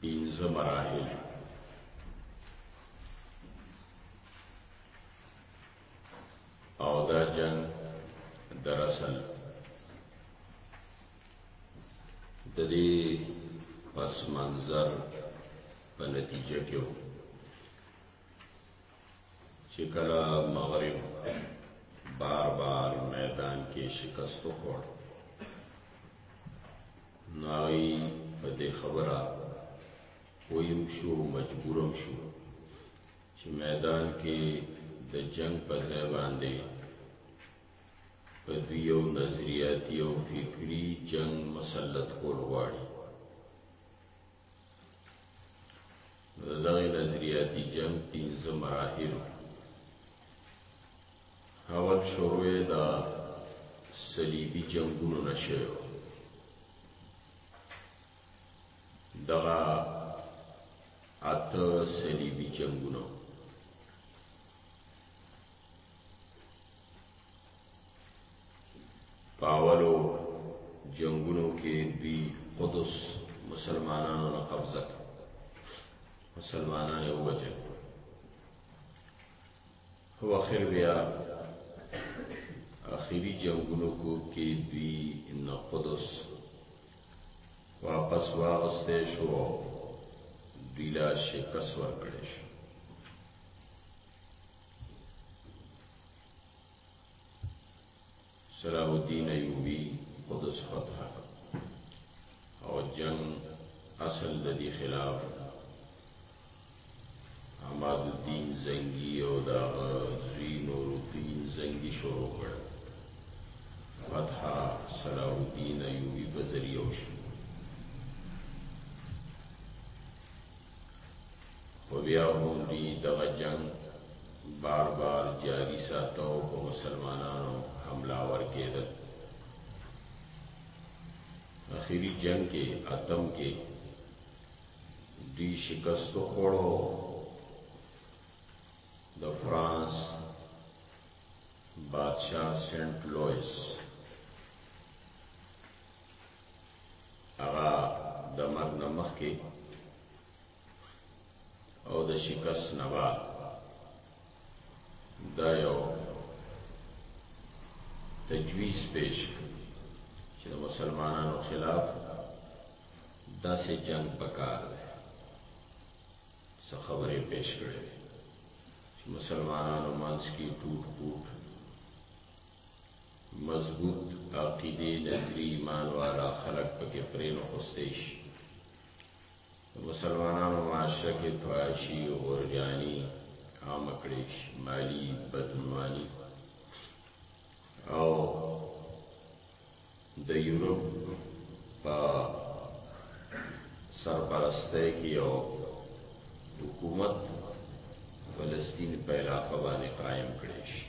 پنځه مراحل او دا جنگ دراصل د دې پس منظر په نتیجه کې وو چې کله مغرب بار بار میدان کې شکست وخوړ ناغي په دې خبره ویم شو مجبورم شو چې میدان کې د جنگ په ځای باندې په دوی یو نظریاتي او فکري جنگ مسلط کول غواړي دغه نظریاتي جنگ پنځه مراحل اول شروع یې د صلیبي جنگونو نه شوی دغه اته صلیبي جنگونه پاولو جنگونو کې دوی قدس مسلمانانو نه قبضه مسلمانان یې ووجل خو اخر بیا اخیری جنگونو کو کې دوی ان قدس واپس واغسته شو دوی لا شکست ورکړې شو صلاح الدین ایوبی قدس فتح او جنگ اصل د دې خلاف احمد الدین زنګي او دا زوی نور الدین زنګي شروع کړ فتح صلاح الدین ایوبی په ذریعہ وشو خو بیا هم دوی دغه جنګ بار بار جاری ساته او په مسلمانانو حمله ور کېدل اخیری جنګ کې اتم کې دوی شکست وخوړو د فرانس بادشاہ سینٹ لوئس هغه د مرګ نه مخکې او د شکست نه بعد دا یو تجویز پیش چې د مسلمانانو خلاف داسې جنگ پکار دی څه خبرې پیش کړې چې مسلمانانو منځ کې ټوټ ټوټ مضبوط عقیدې د درې ایمان والا خلک پکې پرې نښوستی شي د مسلمانانو معاشره کې فحاشي غورجاني عامه کړی شي مالي بدعنواني او د یورپ په سرپرستۍ کې یو حکومت فلسطین په علاقه باندې قائم کړي شي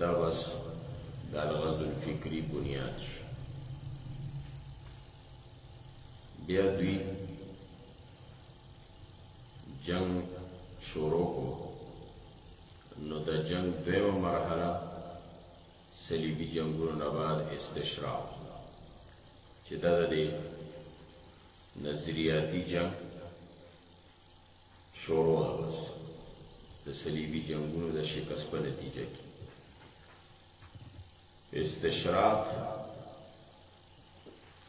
دا بس د الغزو الفکری بنیاد شي بیا دوی جنگ شروع کو نو د جنگ دویمه مرحله صلیبی جنگونو نه بعد استشراق چې دا د نظریاتی جنگ شروع آغاز د صلیبی جنگونو د شکست په نتیجه کې استشراق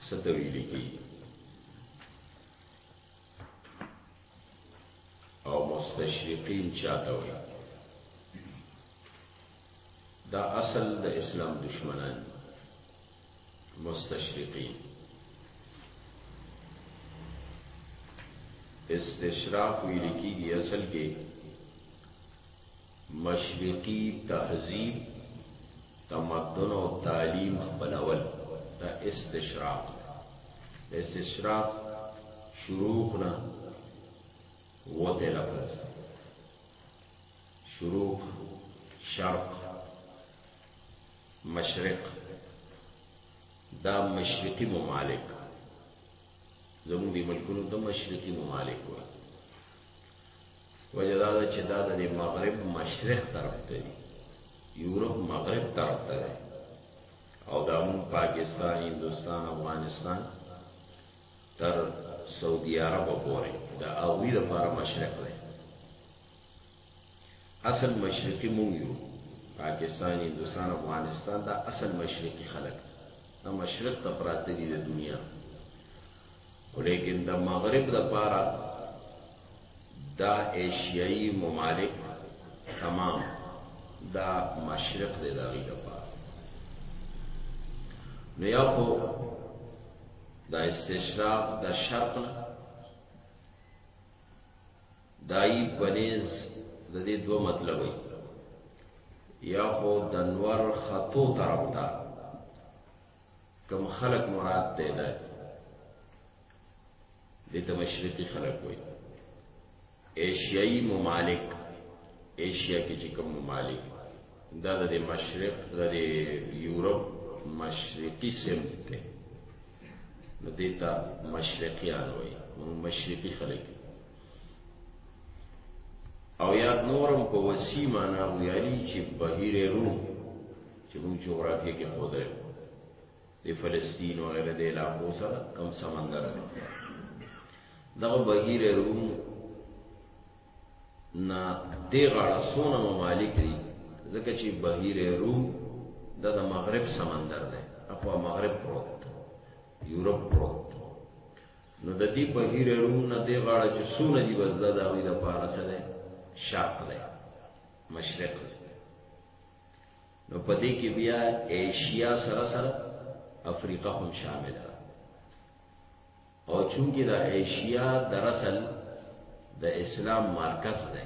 ستویلی کی او مستشرقین چاته وي دا اصل د اسلام دشمنان دي مستشرقین استشراق ویل کیږي اصل کې مشرقي تهذیب تمدن او تعلیم خپلول دا استشراق استشراق شروع کړه وته لفظ شروع شرق مشرق دا مشرقي ممالک زموږ د ملکونو د مشرقي ممالک وو وجه دا ده چې دا د مغرب مشرق طرف ته دي یورپ مغرب طرف ته دی او دا مون پاکستان هندوستان افغانستان تر سعودي عرب پورې دا اوی د لپاره مشرق دی اصل مشرقی مونږ یو پاکستان هندوستان افغانستان دا اصل مشرقی خلق دا مشرق ته پراته دي د دنیا ولیکن د مغرب د پاره دا ایشیایی ممالک تمام دا مشرق دی دا غي د پاره نو یا خو دا استشراق د شرق نه دای پنیز د دې دوه مطلب وي یا خو د نور خطو طرف ته کم خلق مراد دی ده دې ته مشرقي خلق وي ایشیایي ممالک ایشیا کې چې کوم ممالک دا د مشرق د یورپ مشرقي سمت دی نو دې ته مشرقیان وایي مشرقي خلک او یاد نورم په وسی معنا ویاري چې بهیر روم چې موږ جغرافیه کې خو ده د فلسطین او غیره د علاقو سره کم سمندر دی دا بهیر روم نا دی غاړه سونه ممالک دي ځکه چې بهیر روم دا د مغرب سمندر دی اپا مغرب پروت یورپ پروت نو د دې په هیره روم نه دی غاړه چې سونه دی بس دا د هغوی د پاره څه دی شرق دی مشرق دی نو په دې کې بیا ایشیا سره سره افریقا هم شامل ده او چونکی دا ایشیا دراصل د اسلام مرکز دی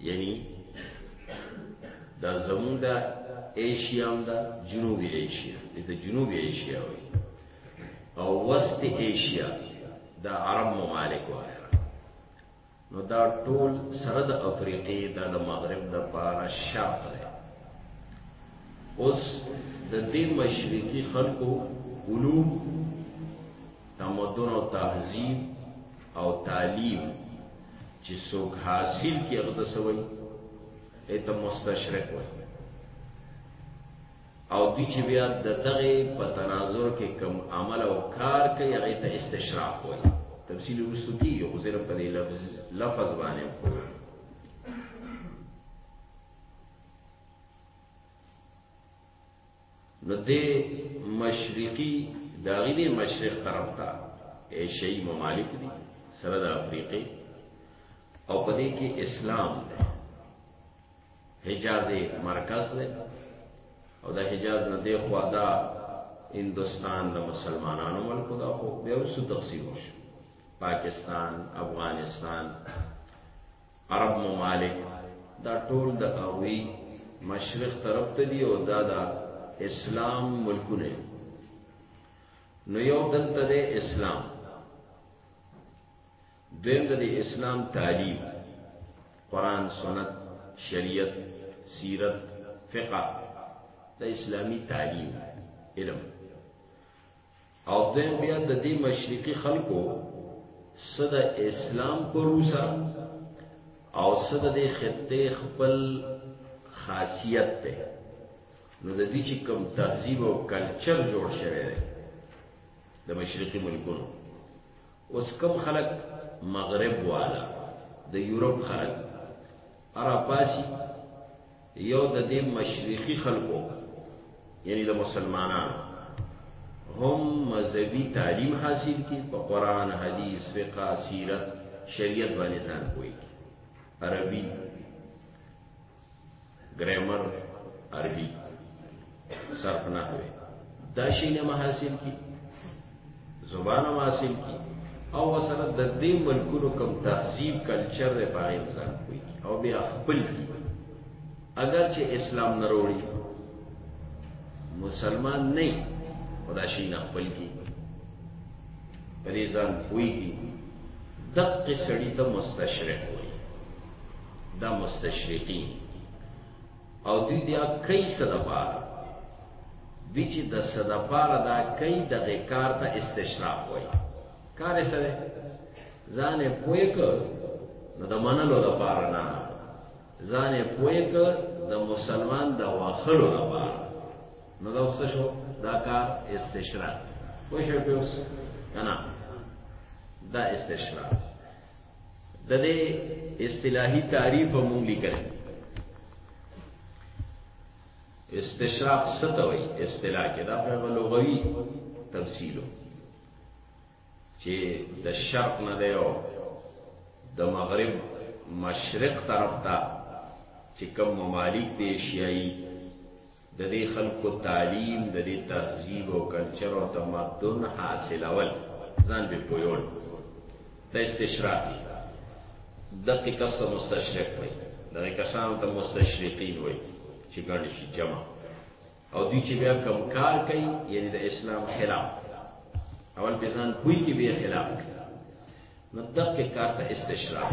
یعنی دا زمون دا ایشیا هم دا جنوبی ایشیا دا جنوبی ایشیا وی او وست ایشیا دا عرب ممالک وای نو دا ټول سره د افریقې د مغرب د پاره شرق دی اوس د دې مشرقي خلکو علوم تمدن او تهذیب او تعلیم چې څوک حاصل کې هغه د سوي ایته مستشرق وي او دوی چې بیا د دغه په تناظر کې کم عمل او کار کوي هغه ته استشراق وي تفصیل وروسته کې یو صرف په لفظ لفظ باندې نو د مشرقي داغي د مشرق طرف ته ایشیايي ممالک دي سره د افریقې او په دې کې اسلام دی حجاز مرکز دی او د حجاز نه دی خو دا هندستان د مسلمانانو ملکو دا خو به وسو تقسیم شو پاکستان افغانستان عرب ممالک دا ټول د اوی مشرق طرف ته دی او دا د اسلام ملکونه نو یو دلته د اسلام دویم د اسلام تعلیم قران سنت شریعت سیرت فقہ د اسلامی تعلیم علم او دویم بیا د دې مشرقي خلکو څه د اسلام پروسه او څه د دې خطې خپل خاصیت دی نو د دې چې کوم تهذیب او کلچر جوړ شوی دی د مشرقي ملکونو اوس کوم خلک مغرب والا د یورپ خلک ارا پاسی یو د دې مشرقي خلکو یعنی د مسلمانانو هم مذهبي تعلیم حاصل کی په قران حدیث فقہ سیرت شریعت باندې ځان کوي عربي ګرامر عربي صرف نه وي دا شي نه حاصل کی زبان ما حاصل کی او وسره د دې ملکونو کم تهذیب کلچر د پای انسان کوي او بیا خپل کی اگر چې اسلام نه وروړي مسلمان نه خدا شي نه خپل کی پرې ځان کوي کی دقه سړی ته مستشرق وي دا مستشرقین او دوی بیا کئی څه دپاره دوی چې د څه دپاره دا کئی دغې کار ته استشراق وایي کار یې څه دی ځان یې پوه کړ نو د منلو دپاره نه ځان یې پوه کړ د مسلمان د واخلو دپاره نو دا څه شو دا کار استشراق پوه شو پوه که نه دا استشراق د دې اصطلاحي تعریف به مونږ لیکل استشراق ستوي اصطلاح کې دا په لغوي تفصیلو چې د شرق نه دی او د مغرب مشرق طرف ته چې کوم ممالک دي شیعي د دې خلکو تعلیم، د دې تهذیب او کلچر او تمدن حاصلول، ځان به پویول د استشراق دقیق کس ته مستشرق وي دغه کسانو ته مستشرقین وي چې ګڼ شي جمع او دوی چې بیا کم کار کوي یعنی د اسلام خلاف اول به ځان پوي کې به خلاف نو دقیق کار ته استشراق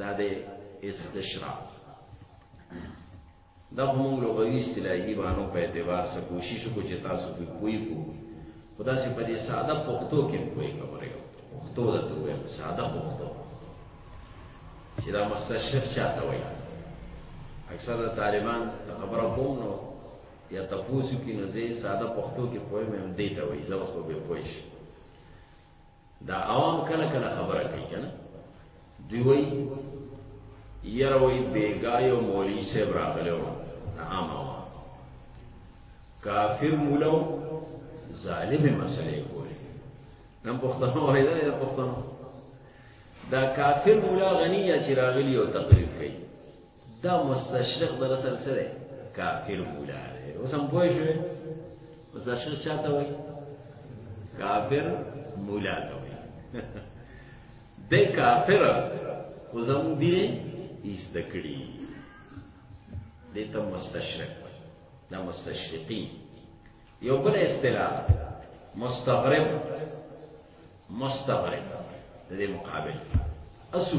دا د استشراق دا هم لغوي اصطلاحي باندې په اعتبار سره کوشش وکړو چې تاسو په کوی کو خدا سي په دې ساده پښتو کې کوی خبره پښتو د توې ساده پښتو چې دا مستشرق چاته وایي اکثر طالبان خبره کوم نو یا تاسو کې نو زه ساده پښتو کې پوهه مې هم دی ته وایي زه اوس به پوه شم دا عوام کله کله خبره کوي کنه دوی وای یره وای بیګا یو مولوی صاحب راغلی و عام عوام کافر مولو ظالم مسئله کولی نن پښتنو وای دا پښتنو دا کافر مولا غنی یا چې راغلی او تقریر کوي دا مستشرق در اصل څه دی کافر مولا دی اوس هم پوه شوې مستشرق چا ته وایي کافر مولا ته وایي دی کافر خو زموږ دین یې زده کړي دی ته مستشرق وایي دا مستشرقي یو بل اصطلاح مستغرب مستغرق د دې مقابل اسو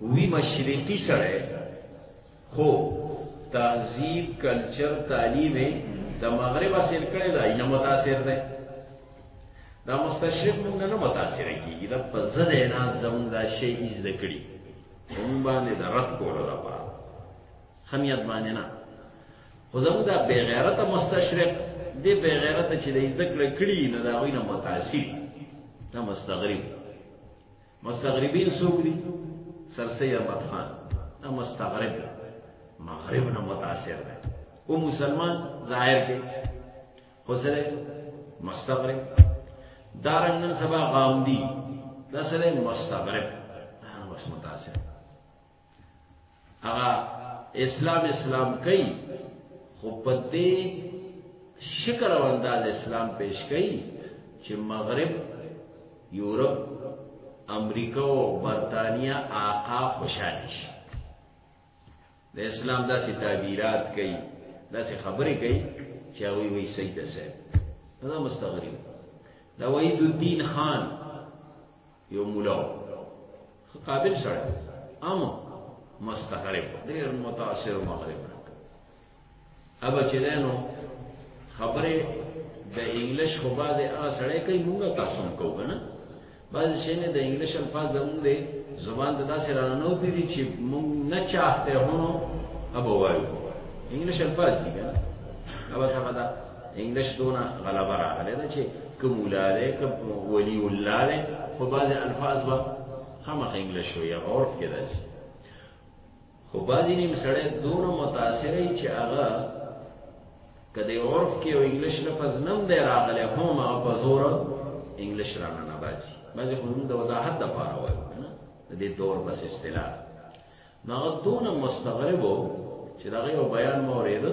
وی مشرقي سره خو تهذیب کلچر تعلیم د مغرب اثر کړي دا نه متاثر ده دا مستشرق موږ نه متاثر کیږي دا په زړه نه زموږ دا شی ایز دکړي هم باندې د رد کولو لپاره خمیت باندې نه خو زموږ دا بېغیرته مستشرق دې بېغیرته چې د زده کړه کړي نه د هغوی نه متاثر دا مستغرب مستغربین څوک دي سرسید احمد خان دا مستغرب مغرب نه متاثر دی او مسلمان ظاهر کې خو سره مستغرب دا رنګن سبا غامدي دا سره مستغرب هغه متاثر هغه اسلام اسلام کوي خو په دې شکل او انداز اسلام پیش کوي چې مغرب یورپ امریکا او برتانیا آقا خوشاله شي د اسلام داسې تعبیرات کوي داسې خبرې کوي چې هغه وی سید صاحب دا مستغرب دا وحید الدین خان یو مولا خو قابل سره امو مستغرب ډیر متاثر مغرب اب چلینو خبره د انګلیش خو باز هغه سره کوي موږ تاسو کو کنه باز شنه د انګلیش الفاظ زموږ دی زبان ته داسې را نه وتی دي چې موږ نه چاهته هونو اب وایو انګلیش الفاظ دي کنه اب څه انګلیش دونه غلبه راغلی ده چې که مولا دی که ولي الله دی خو بعضې الفاظ به خامخا انګلیش وي هغه عرف کې ده چې خو بعضې نیم سړی دونه متاثر وي چې هغه که د عرف کې یو انګلیش لفظ نم دی راغلی هم هغه په زور انګلیش رانه نه باسي بعضې خو موږ د وضاحت دپاره وایو که نه د دې دور بس اصطلاح نو هغه دونه مستغرب و چې د هغه یو بیان مو اورېده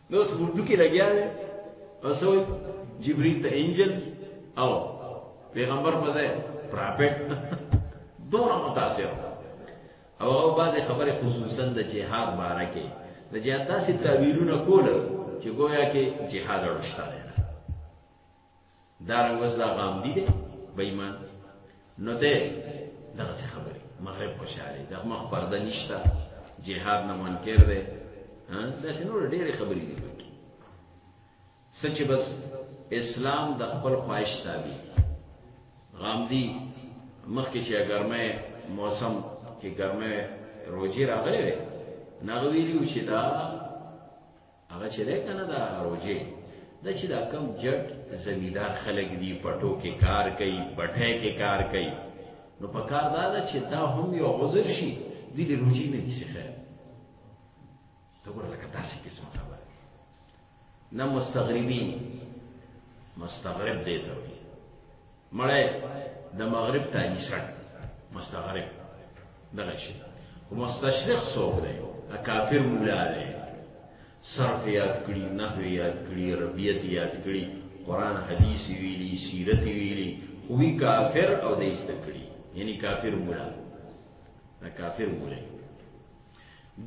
نو اوس اردو کې لګیا دی اوس وایي جبريل ته انجلز او پیغمبر په ځای پراپټ دوه متاثر او او بعضې خبرې خصوصا د جهاد باره کې د جهاد داسې تعبیرونه کول چې گویا کې جهاد اړشته دی دا رنګوز دا غامدی دی بېمان نو ده دغه څه خبرې مغرب خوشاله د مخ پرده نشته جهاد نه منکر دی ها دا نور ډېرې خبرې دي پکې سچ بس اسلام د خپل خواهش تابع غامدی مخکې چې ګرمه موسم کې ګرمه روزي راغلي نغویلی چې دا هغه چې ده کنه دا روجه د چې دا کم جټ زمیدار خلک دی پټو کې کار کوي پټه کې کار کوي نو په کار دا ده چې دا هم یو عذر شي د دې روجي نه نشي خیر ته ګور لکه تاسو کې څه خبره نه مستغربین مستغرب دی ته مړی د مغرب تاجی سړ مستغرب دغه شي او مستشرق څوک دی کافر مولا دی صرف یاد کړي نحو یاد کړي ربیت یاد کړي قران حدیث ویلي سیرت ویلي خوی کافر او دیست کړي یعنی کافر مولا دا کافر مولا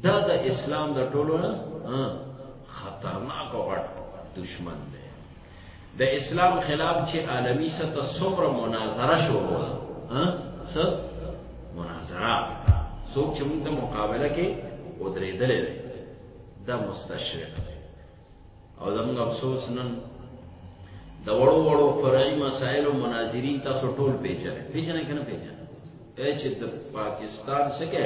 دا د اسلام د ټولو نه خطرناک او غټ دشمن دی د اسلام خلاف چې عالمی سطح څومره مناظره شروع ها څه مناظره څوک چې موږ د مقابله کې ودرېدلې ده مستشرق او زموږ افسوس نن د وړو وړو فرعي مسایلو مناظرین تاسو ټول پیژنئ پیژنئ کنه پیژنئ چې د پاکستان څخه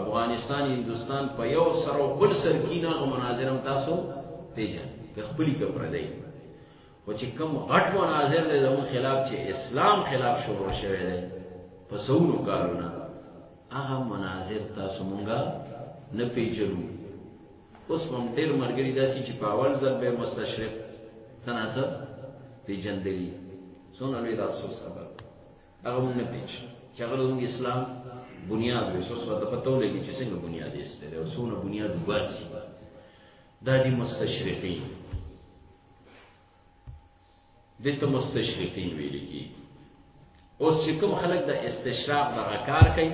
افغانستان هندستان په یو سر او بل سر کې نه مناظرم تاسو پیژنئ که خپل کې پر دی خو چې کم غټ مناظر دی زموږ خلاف چې اسلام خلاف شروع شوی دی په سونو کارونه هغه مناظر تاسو مونږه نه پیژنو اوس هم ډېر مرګري داسې چې په اول ځل به مستشرق تناسب پیژندلی څونه لوی د افسوس خبر هغه هم نه پیژ چې هغه موږ اسلام بنیاد وي سوس ورته پته ولګي چې څنګه بنیاد یې ستړی او څونه بنیاد وباسي دا دي مستشرقین دې ته مستشرقین ویل کی اوس چې کوم خلک د استشراق دغه کار کوي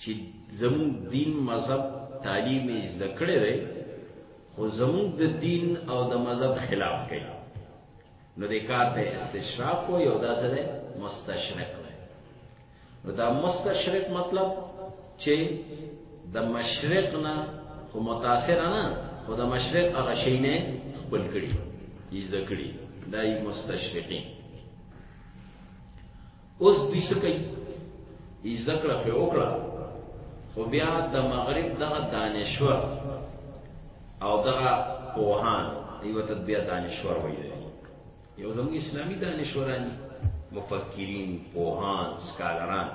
چې زموږ دین مذهب تعلیم یې زده کړی دی خو زموږ د دین او د مذهب خلاف کوي نو د کار ته استشراق وایي او دا څه دی مستشرق دی نو دا مستشرق مطلب چې د مشرق نه خو متاثر نه خو د مشرق هغه شی نه خپل کړي یې زده کړي دا یې مستشرقین اوس دې څه کوي یې زده کړه خو وکړه خو بیا د مغرب دغه دانشور او دغه پوهان ایو ته بیا دانشور وایي یو زموږ اسلامي دانشوران دي مفکرین پوهان سکالران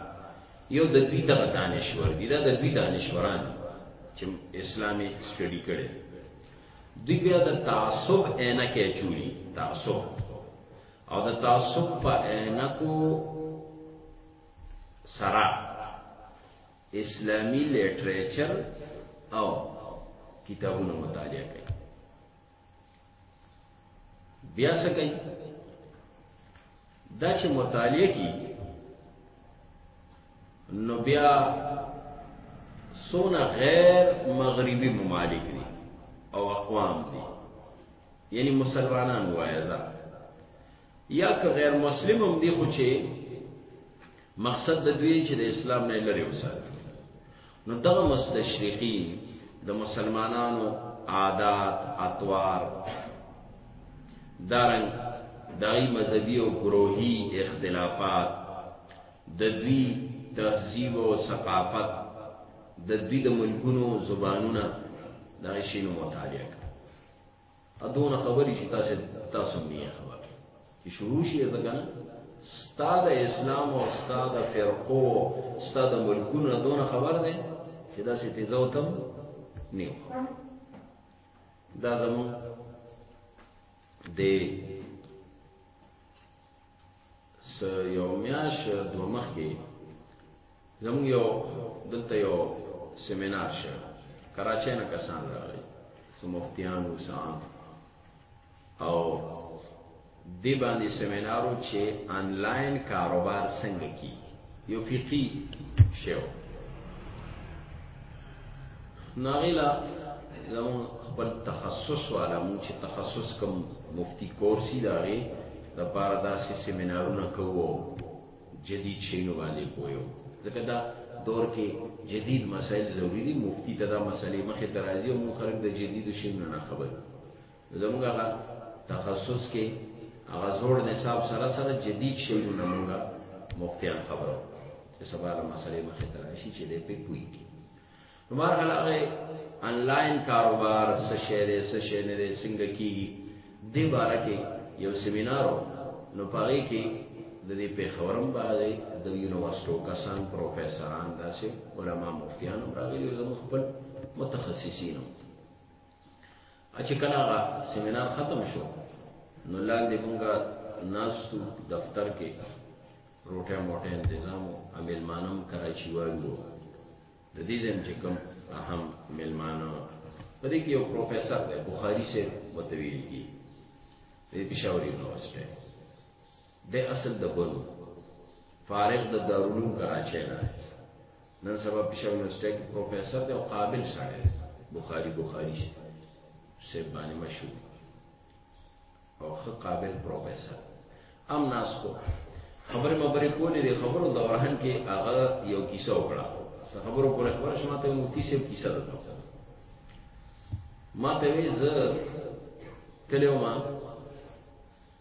یو د دوی دغه دانشور دي دا د دوی دانشوران چې اسلامي سټډي کړي دوی بیا د تعصب عینه کې چولی تعصب او د تعصب په عینه کو سره اسلامی لیټریچر او کتابونو مطالعه کوي بیا څه کوي دا چې مطالعه کی نو بیا سونه غیر مغربي ممالک دي او اقوام دي یعنی مسلمانان وایزه یا که غیر مسلم هم دی خو چې مقصد د دوی چې د اسلام نه لري وساتي نو دغه مستشرقین د مسلمانانو عادات اطوار دارنګ دای مذهبي او ګروهي اختلافات د دوی تهذیب او ثقافت د دوی د ملکونو زبانونه دا شینو مطالعه ادونه خبرې چې تاسو تاسو نه خبر چې شروع شي دا کنه استاد اسلام او استاد فرقو استاد ملکونه دونه خبر دي چې دا سي تیزو تم نیو دا زمو د س یو میاش دو مخ کې زمو یو دلته یو سیمینار شه کراچۍ نه کسان راغلي سو مفتیان او سان او دی باندې سیمینارو چې انلاین کاروبار څنګه کی یو فقہی شیو ناغیلا زمون خپل تخصص والا مو چې تخصص کوم مفتی کورسی داغه د پاره داسې سیمینارونه کوو جدید شینو باندې کویو ځکه دا دور کې جدید مسائل ضروری دي مفتی ته دا مسلې مخې ته راځي او موږ خلک د جدید شینو نه خبر زموږ هغه تخصص کې هغه زوړ نصاب سره سره جدید شیونه موږ مفتیان خبرو چې سبا له مسلې مخې ته راشي چې دې په پوي کې نو مار هغه انلاین کاروبار څه شی دی څه شی نه دی څنګه کیږي دې باره کې یو سیمینار نو پاره کې د دې په خبرم باندې د یونیورسيټو کسان پروفیسوران داسې علما مفتیان راغلي زموږ خپل متخصصین چې کله هغه سیمینار ختم شو نو لاندې مونږه ناستو دفتر کې روټه موټه تنظیم او ملمانم کراچي والو د دې زم چې کوم اهم ملمانو په دې کې یو پروفیسور دی بخاری سے متویل کی د پېښور یونیورسيټي دی اصل د بنو فارغ د دارالعلوم کراچۍ نه نن سبا پېښور یونیورسټۍ کې پروفیسر دی او قابل سړی دی بخاري بخاري صاحب باندې مشهور او ښه قابل پروفیسر هم ناس کو خبرې مبرې کولې د خبرو دوران کې هغه یو کیسه وکړه څه خبرو کولې خبر شو ماته مفتی صاحب کیسه ده ما ته وی زه تلو ما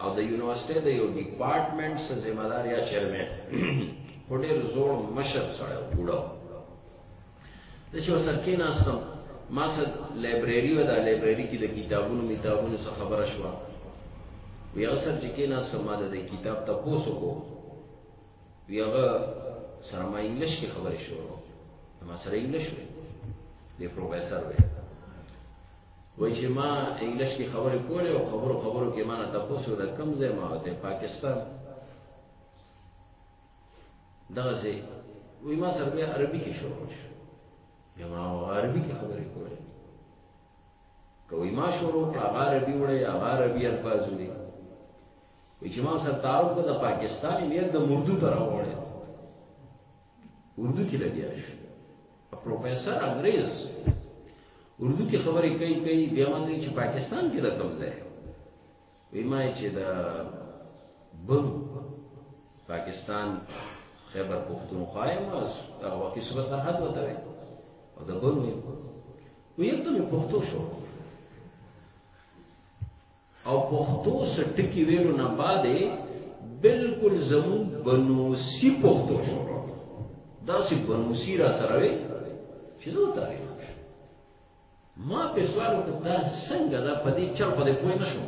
او د یونیورسټۍ د یو ډیپارټمنټ سره ذمہ دار یا چیرمن خو ډېر زوړ مشر سره وړو د شو سرکې ناستم ما سره لایبرری و دا لایبرری کې د کتابونو میتابونو څخه خبره شو وی هغه سر چې کې ناستم ما د کتاب تاسو کو وی هغه سره ما انګلیش کې خبرې شروع ما سره انګلیش وی د پروفیسور وی وایي چې ما انګلش کې خبرې کولې او خبرو خبرو کې ما نه تپوس وکړ کوم ځای ما وته پاکستان دغه ځای وایي ما سره بیا عربي کې شروع شو بیا ما عربي کې خبرې کولې کوي ما شروع کړه هغه عربي وړي هغه عربي الفاظ وړي وایي چې ما سره تعارف د پاکستاني نیر د مردو تر وړي اردو کې لګیا شو پروفیسور انګریز اردو کې خبرې کوي کوي بیا باندې چې پاکستان کې رقم ده وی ما چې دا بم پاکستان خیبر پختونخوا یې ما هغه وخت کې صبح سرحد وته او دا بم وی یو ته پختو شو او پښتو څه ټکي ویلو نه بعد بالکل زمون بنوسی پښتو شروع دا سی بنوسی را سره وی چې زه تاریخ ما په سوال وکړ دا څنګه دا په دې چل په دې پوه نه شوم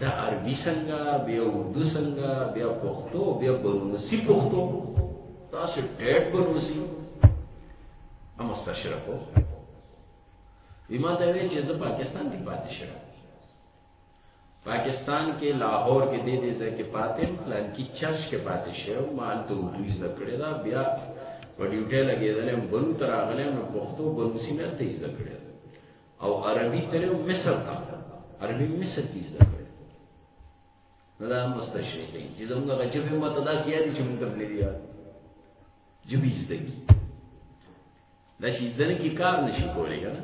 دا عربي څنګه بیا اردو څنګه بیا پښتو بیا بنوسی پښتو تاسو ټیټ بنوسی امستشرکو وی ما ته وی چې زه پاکستان کې پاتې شم پاکستان کې لاهور کې دې دې ځای کې پاتې پلان کې چرچ کې پاتې شم ما ته اردو زده کړې دا بیا په ډیوټه لګېدلم بلو تر اغلم نو پښتو بلو سینه ته زده کړې او عربي تر مصر ته عربي مصر کې زده کړې نو دا مستشرق دی چې زموږ غجب متدا سیادي چې موږ ته بلی دی جبیز دی دا شي زده نه کی کار نشي کولی کنه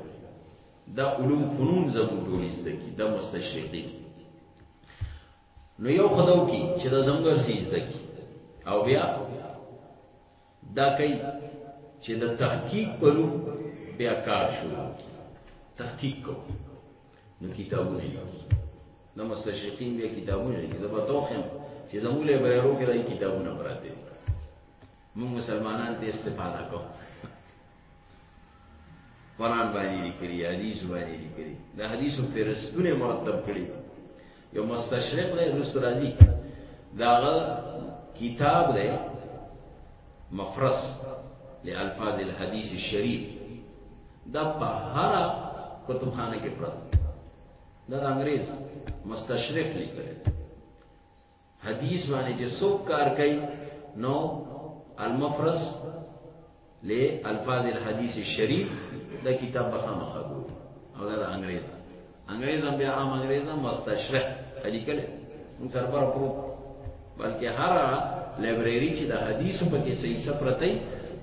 دا علوم فنون زموږ ټول زده کی دا مستشرقي نو یو خداو کی چې دا زموږ سي زده کی او بیا دا کوي چې د تحقیق په لور بیا کار شروع کی تحقیق کو نو کتابونه لیکي نو مستشرقین بیا کتابونه لیکي زه به توخم چې زموږ له بیرو کې دای کتابونه پراته مونږ مسلمانان ته استفاده کوو قرآن باندې لیکلي حدیث باندې لیکلي د حدیثو فرستونه مرتب کړي یو مستشرق دی رسول راضي داغه کتاب دی مفرس لالفاظ الحديث الشريف دا په هر کتابخانه کې پراته دا انګريز مستشرق لیکل حدیث باندې چې څوک کار کوي نو المفرس له الفاظ الحديث الشريف دا کتاب به خامخا ګوري او دا انګريز انګريز هم بیا عام انګريز هم مستشرح لیکل موږ سره پر پرو بلکې هر لایبرری چې د حدیثو په کې صحیح سپرتای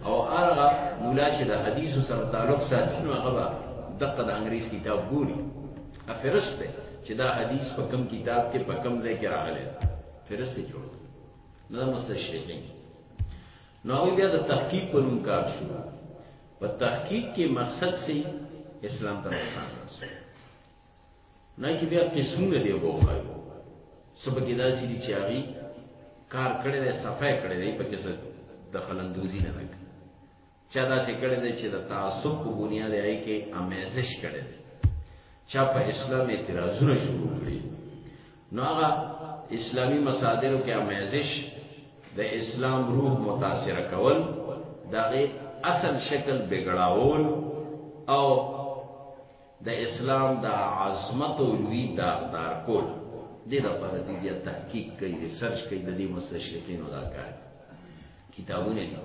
او هغه مولا چې د حدیثو سره تعلق ساتي نو هغه دقه د انګريز کتاب ګوري افرست ده چې دا حدیث په کم کتاب کې په کم ځای کې راغلی ده فرست یې جوړ نه دا مستشرقین نو هغوی بیا د تحقیق په نوم کار شروع په تحقیق کې مقصد سي اسلام ته نقصان رسو نه کې بیا قسمونه دی وګورئ سبا کې داسې دي چې هغوی کار کړی دی صفای کړی دی په کې څه دخلندوزي نه ده چا داسې کړی دی چې د تعصب په بنیاد یې هغې کې امیزش کړی دی چا په اسلام اعتراضونه شروع کړي نو هغه اسلامي مصادرو کې امیزش د اسلام روح متاثر کول دغه اصل شکل بګړاول او د اسلام د عظمت او لوی داغدار کول دې لپاره دې تحقیق کوي ریسرچ کوي د دې مستشرقینو دا کار کتابونه دي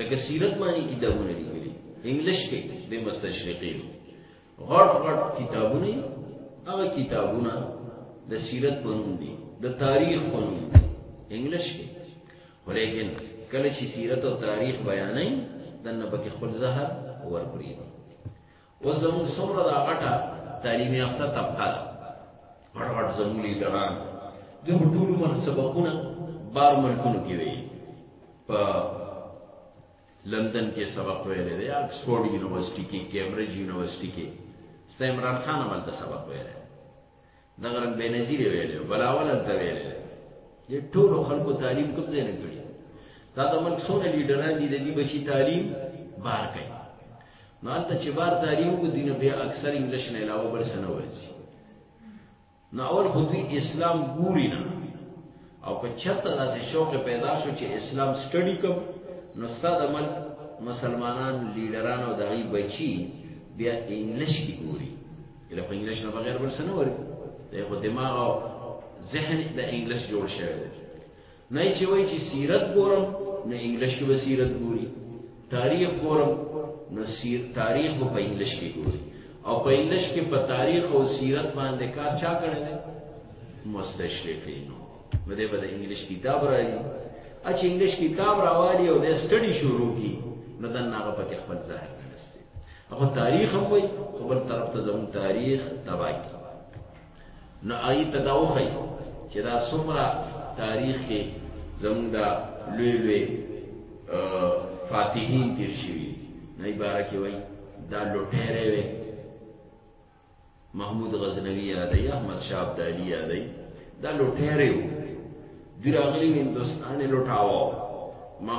لکه سیرت باندې کتابونه دي کړي انګلیش کې د مستشرقین غړ غړ کتابونه هغه کتابونه د سیرت په نوم دي د تاریخ په نوم دي انګلیش کې ولیکن کله چې سیرت او تاریخ بیانې دنه پکې خپل زهر ورپری اوس زموږ څومره دا غټه تعلیم یافته طبقه ده غټ غټ زموږ لیډران دوی په ټول عمر سبقونه بار ملکونو کې وي په لندن کې سبق ویلی دی اکسفورډ یونیورسټي کې کیمبرج یونیورسټي کې ستا عمران خان هم هلته سبق ویلی دغه رنګ بنظیر ویل بلاول ته ویل دې ټول خلکو تعلیم کوم ځای نه کړی دا د ملک څونه لیډران دي د دې بچی تعلیم بار کوي نو انت چې بار تعلیم کو دینه بیا اکثر انګلیش نه علاوه بل څه نه ورځي نو اول خو دوی اسلام ګوري نه او که چرته داسې شوق پیدا شو چې اسلام سټډي کوم نو ستا د ملک مسلمانان لیډران او دغی بچی بیا انګلیش کې ګوري یله خو انګلیش نه بغیر بل څه نه وري د خو دماغ او ذهن د انګلیش جوړ شوی دی نه چې وایي چې سیرت ګورم نه انګلیش کې به سیرت ګوري تاریخ ګورم نو سیر تاریخ مو په انګلیش کې ګوري او په انګلیش کې په تاریخ او سیرت باندې کار چا کړی دی مستشرقینو نو دی به د انګلیش کتاب راځي اچ انګلیش کتاب راوالي او د سټډي شروع کی نو دا نه په کې خپل ظاهر نشته هغه تاریخ هم وي خپل طرف ته زموږ تاریخ تباہ کی نو هغوی ته دا وښایئ چې دا څومره تاریخ کې زموږ دا لوی لوی فاتحین تیر شوي نو عباره کې وایي دا لوټېری وی محمود غزنوي یادوي احمد شاه ابدالي یادوي دا لوټېری و دوی راغلي هندوستان یې لوټاوه ما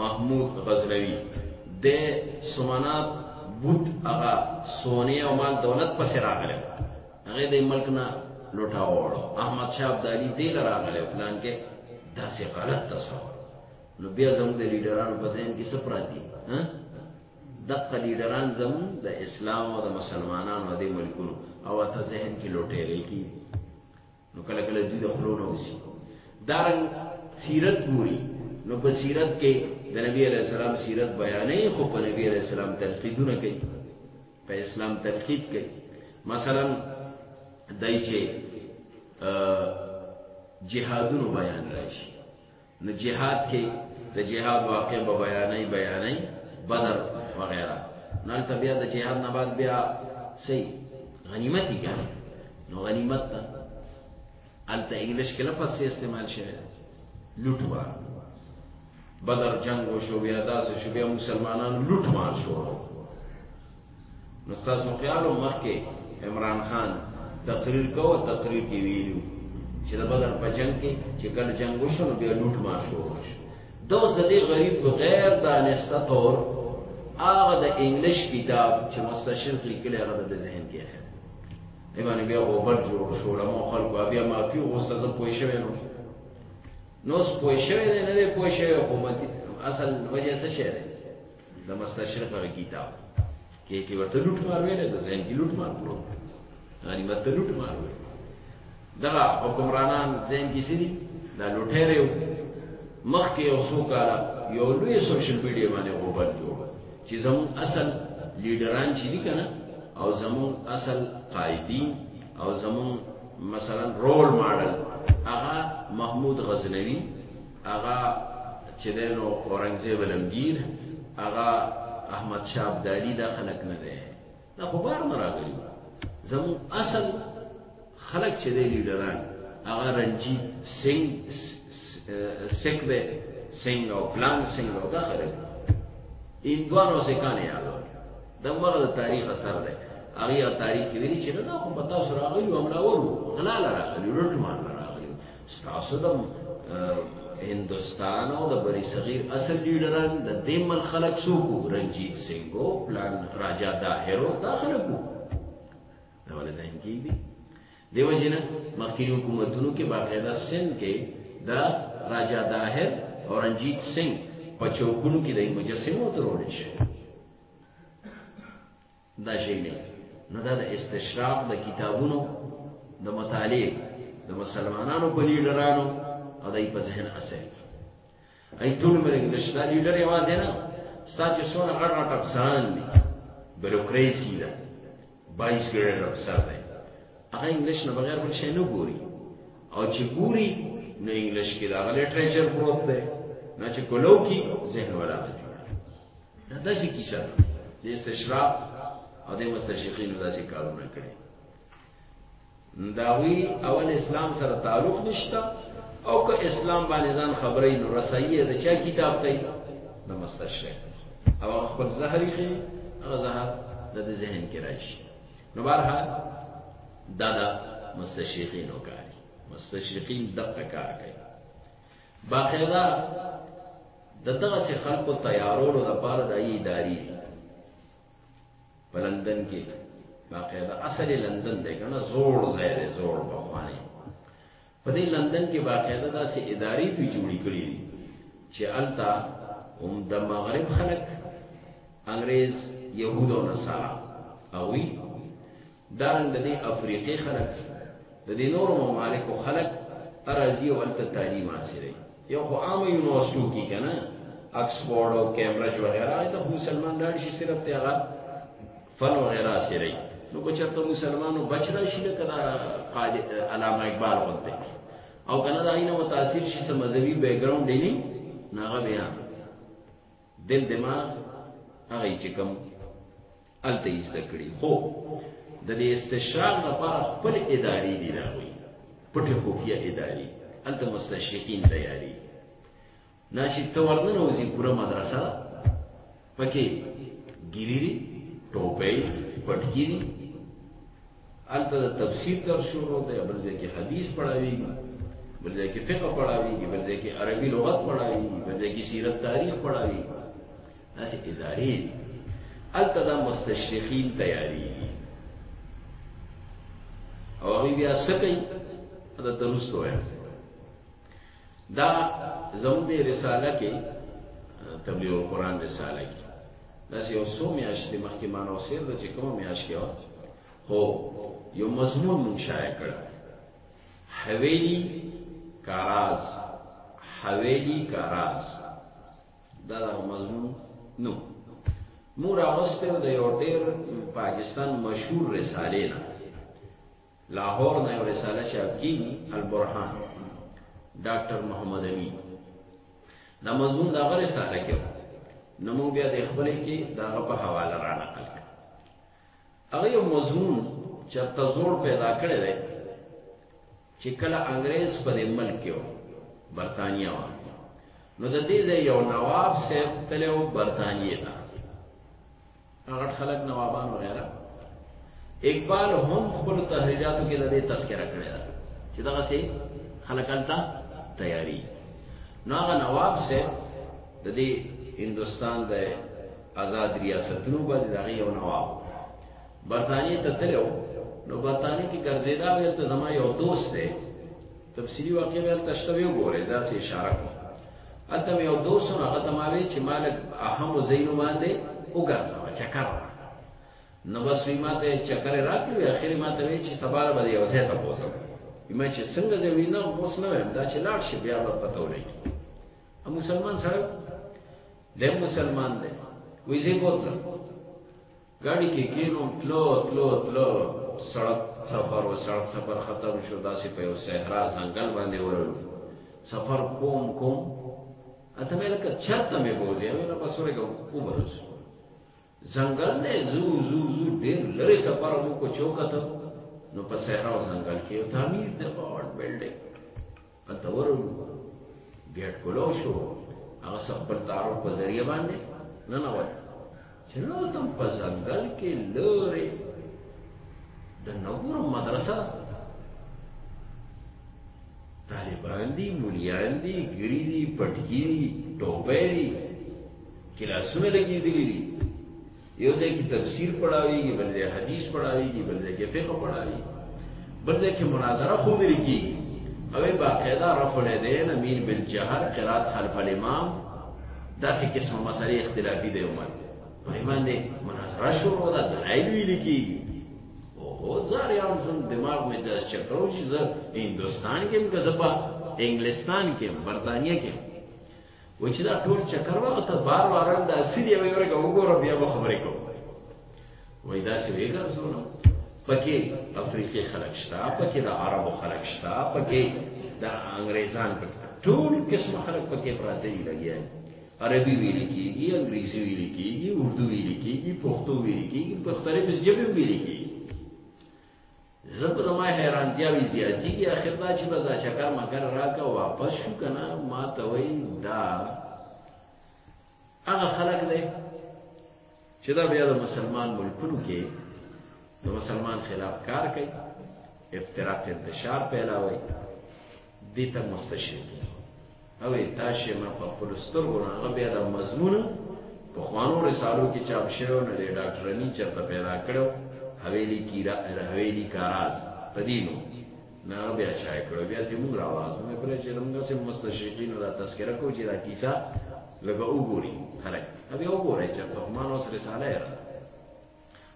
محمود غزنوی د سمانا بوت هغه سونه او مال دولت پسې راغله هغه د ملک نه لوټا وړو احمد شاه ابدالي دې لراغله پلان کې داسې غلط تصور نو بیا زموږ د لیډرانو په ذهن کې څه پراتی ها دغه لیډران زموږ د اسلام او د مسلمانانو د ملکونو او ته ذهن کې لوټېږي نو کله کله دوی د خلو نه وسی دارن سیرت ګوري نو په سیرت کې د نبی علی السلام سیرت بیانې خو په نبی علی السلام تنقیدونه کوي په اسلام تنقید کوي مثلا دای چې جهادونو بیان راشي نو جهاد کې د جهاد واقع به بیانې بیانې بدر وغیرہ نو هلته بیا د جهاد نه بعد بیا سی غنیمت یې ګڼي نو غنیمت ته هلته انګلیش کې لفظ څه استعمال شوی لوټ وار بدر جنگ وشو بیا داسې شو بیا مسلمانان لوټ مار شو نو تاسو خیالو مخکې عمران خان تقریر کوو تقریر کې ویلو چې د بدر په جنگ کې چې کله جنگ وشو نو بیا لوټ مار شو دا اوس د دې غریب غیر دانسته طور هغه د انګلیش کتاب چې مستشرق لیکلی هغه د ذهن کې اخر دی باندې بیا غوبل جوړ شو له مو خلکو بیا معافي غوسته زه پوه شوی نو نو اوس پوه شوی دی نه دی پوه شوی حکومت اصل وجه څه شی دی د مستشرق هغه کتاب کې کې ورته لوټ مار ویل د ځین کې لوټ مار کړو یعنی ورته لوټ مار ویل دا حکمرانان ځین کې سړي دا لوټه ریو مخ کې یو څو کاله یو لوی سوشل میډیا باندې غوبل جوړ چې زمون اصل لیډران چې دي کنه او زمون اصل قائدین او زمون مثلا رول ماډل هغه محمود غزنوی هغه چې دینو اورنګزیب لمګیر هغه احمد شاه ابدالي دا خلک نه دی دا خو بار نه راغلی زمو اصل خلک چې دی لیډران هغه رنجیت سنگ سک دی سنگ او پلان سنگ او دا خلک ان دوانو سکانه یادو دا مغه د تاریخ اثر دی هغه تاریخ کې ویلي چې نه خو پتا سره راغلی او املاولو غلا راغلی لټ مان ستاسو د هندستان او د بری صغیر اصل لیډران د دې مل خلک سوکو رنجیت سنگ او پلان راجا داهرو دا خلکو دا ولې ځین کیږي دیو جن مخکې حکومتونو کې باقاعده سن کې دا راجا داهر او رنجیت سنگ په چوکونو کې د مجسمو ترول شي دا شی نه نو دا د استشراق د کتابونو د مطالعه د مسلمانانو په لیډرانو او دای په ذهن اثر ای ټول مرګ نشته لیډر یوازې نه ستاسو څونه غړ غړ افسران دي بیوروکراسي ده 22 ګریډ افسر دی هغه انګلیش نه بغیر بل شي نه ګوري او چې ګوري نو انګلیش کې دا لټریچر پروت دی نه چې کولو کې ذهن ولاږي دا داسې کیسه ده د استشراق او د مستشرقینو داسې کارونه کړي داوی اول اسلام سره تعلق نشته او که اسلام باندې ځان خبرې نو رسایي د چا کتاب دی د مستشرق او خپل زهري خي هغه زهر د ذهن کې راشي نو بارها دا دا مستشرقینو کاری مستشرقین دقه کار کوي باقاعده د دغه چې خلکو تیارولو لپاره د ای اداري په لندن کې باقاعده اصل لندن دی کنه زوړ ځای دی زوړ بخوانی په دې لندن کې باقاعده داسې اداري دوی جوړې کړې دي چې التا هم د مغرب خلک انګريز يهود او نصارا او وی دا رنګ د دې افریقې خلک د دې نورو ممالکو خلک راځي او هلته تعلیم حاصلوي یو خو عامه یونیورسټو کې که نه اکسفورډ او کیمبرج وغیره هلته خو مسلمان لاړ شي صرف دی هغه فن وغیره حاصلوي نو که چېرته مسلمانو بچ راشي لکه دا علامه اقبال غوندې او که نه د هغوی نه متاثر شي څه مذهبي بیکګراونډ یې نه نو هغه بیا دل دماغ هغه چې کوم الته یې زده کړي خو د دې استشراق لپاره خپل اداري دي راوي پټه خفیه اداري الته مستشرقین تیاری ناشي تورنن وزي پورا مدرسه پکې ګيري دي ټوپې پټکی دي الته د تفسیر در شروع ده بل ځای کې حدیث پڑھاوي بل ځای کې فقہ پڑھاوي بل ځای کې عربي لغت پڑھاوي بل ځای کې سیرت تاریخ پڑھاوي داسې ادارې دي هلته دا مستشرقین تیاریږي او هغوی بیا څه کوي دا درست وایم دا زموږ د رساله کې تبلیغ القرآن رساله کې داسې یو څو میاشتې مخکې ما نو سیر ده چې کومه میاشت کې وه هو یو مضمون مونږ شایع کړ حویلی کاراز حویلی کاراز دا دا مضمون نو مور راوسته د یو ډیر پاکستان مشهور رساله نه لاهور نه یو رساله چاپ کی البرهان ډاکټر محمد امین دا مضمون دا غره رساله کې نو موږ بیا د خپل کې دا په حواله را نقل هغه یو مضمون چې تزور پیدا کړی دی چې کله انګرېز په دې ملک کې و برتانیا وه نو د دې ځای یو نواب صاحب تللی و برتانیې ته هغه خلک نوابان وغیره اقبال هم خپل تحریراتو کې د دې تذکرہ کړی دا چې دغه سي خلک التا تیاری نو هغه نواب سه د دې هندستان د آزاد ریاستونو باندې دغه یو نواب برتانیې ته تللی و نو برتانیې کې ګرځېدا ویل ته زما یو دوست دی تفصیلي واقع ویل ته شته ویو ګورې ځا سي اشاره کو اته یو دوست نو هغه تماوي چې مالک اهم زینو باندې وګرځاو چکر نو بس وی ماته چکر راکړي اخر ماته وی چې سبا به یو ځای ته پوسم ما چې څنګه دی وینا اوس نه ویم دا چې لاړ شي بیا به پته ولګي ا مسلمان سره د مسلمان دی وی زه بوتلم ګاډي کې کینو تلو تلو تلو سړک سفر و سړک سفر ختم شو داسې په یو صحرا ځنګل باندې ورلو سفر کوم کوم اته مې لکه چرته مې بوزي مې نه بسورې کوم وبرس ځنګل نه زو زو زو ډېر لري سفر مو کو چوکته نو په صحرا او ځنګل کې یو تعمیر د باور بلډینګ اتور بیا کولو شو هغه خپل تعارف په ذریعہ باندې نه نه وای چې نو تم په ځنګل کې لوري د نور مدرسه طالبان دي مليان دي ګری دي پټکی دي ټوبه دي کلاسونه لګېدلي دي یو ځای کې تفسیر پڑھاویږي بل ځای حدیث پڑھاویږي بل ځای کې فقه پڑھاویږي بل ځای کې مناظره خو ویل کیږي او باقاعده رفع الیدین امیر بالجهر قرات خلف الامام داسې قسمه مسلې اختلافي دی عمر په ایمان دې مناظره شروع ده دلایل ویل کیږي او زار یو څن دماغ مې د چکرو چې زه هندستان کې مګزبا انګلستان کې برتانیې کې و چې دا ټول چکر وه ته بار بار دا سید یو یو رګه وګوره بیا به خبرې کوم وای دا څه ویګا زونه پکې افریقي خلک شته پکې د عربو خلک شته پکې د انګريزان پکې ټول قسم خلک پکې پراته دي لګیا عربي ویل کېږي انګريزي ویل کېږي اردو ویل کېږي پښتو ویل کېږي په مختلفو ژبو ویل کېږي زه په زما حیرانتیا وی زیاتیږي اخر دا چې بس دا چکر مکر راکا واپس شو کنه ما ته وای دا هغه خلک دی چې دا بیا د مسلمان ملکونو کې د مسلمان خلاف کار کوي افتراق انتشار پیلاوي دې ته مو څه شی او دا شی ما په خپل سترګو نه هغه بیا د مضمون په خوانو رسالو کې چاپ شوی نه دی ډاکټر علي چرته پیدا کړو حویلی کی را حویلی کاراز پدینو نه بیا چا کړو بیا دې موږ راوازو مې پر چې موږ سم مستشرقین را تذکرہ کو چې دا کیسه لګو ګوري خلک بیا وګورئ چې په مانوس رساله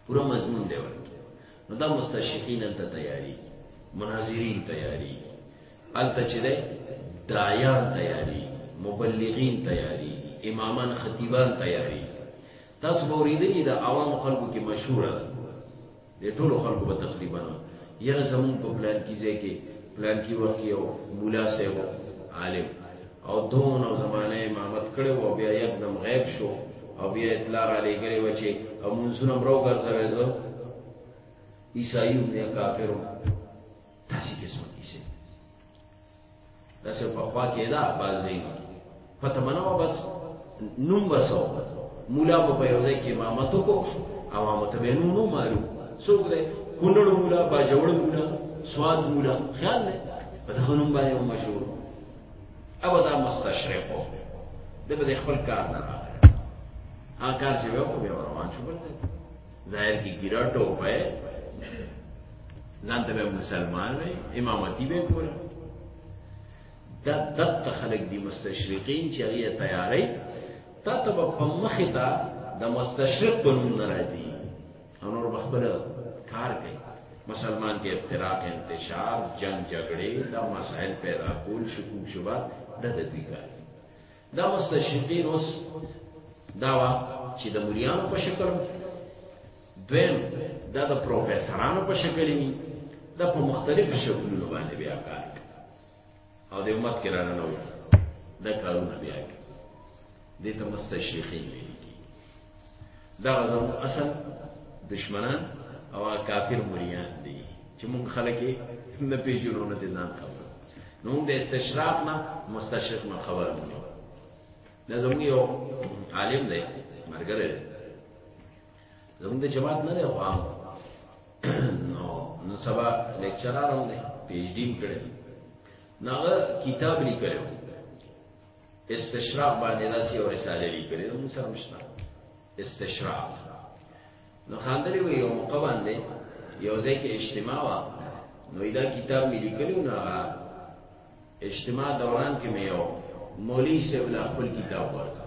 پورا مضمون دی ورته نو دا مستشرقین ته تیاری مناظرین تیاری الته چې ده دایان تیاری مبلغین تیاری امامان خطیبان تیاری تاسو به اوریدلی د عوام خلکو کې مشهوره ده د ټولو خلکو به تقریبا یره زمون په پلان کې ځای کې پلان کې وخت یو مولا صاحب عالم او دونه زمانه امامت کړي او بیا یکدم غیب شو او بیا اطلاع را لګري و چې امونځونه برو ګرځوي زه عیسایو نه کافرو تاسو کې څه کیږي تاسو په خوا کې دا باز نه پته منو بس نوم بسو مولا په یو ځای کې امامت کو او امامت به نو نو معلوم څوک دی کونړ مولا باجوړ مولا سواد مولا خیال نه په دغه نوم باندې مشهور او دا مستشرق وو د به خپل کار نه راغی هغه کار چې وو بیا روان شو بل ظاهر کې ګیرا ټوپه ځان ته به مسلمان وي امامتي به کوله دا دغه خلک دي مستشرقین چې هغه تیارې تا ته په مخه ته د مستشرق په نوم ناراضي نور بخبل کار کوي مسلمان کې افتراق انتشار جنگ جګړې دا مسائل پیدا کول شکوک شبا د دوی کار دا مستشرقین اوس داوا چې د مليانو په شکل دویم دا د پروفیسورانو په شکل دي دا په مختلف شکلونو باندې بیا کار او د امت کې رانه نو دا کارونه بیا کې دې ته مستشرقین ویل کی دا زمو اصل دشمنان او کافر مریان دي چې مونږ خلک نه پیژنو نه ځان خبر نو د استشراق نه مستشرق نه خبر نه دا زمو یو عالم دی مرګره زموږ د جماعت نه دی غوام نو نو سبا لیکچرار هم دی پی ایچ ډی کړی ناغه کتاب لیکلو استشراق باندې داسې او رساله لیکلې نو سره مشته استشراق نو خاندلې وی یو موقع باندې یو ځای کې اجتماع وا نو دا کتاب مې لیکلو نه اجتماع دوران کې مې یو مولوی صاحب له خپل کتاب ورکړ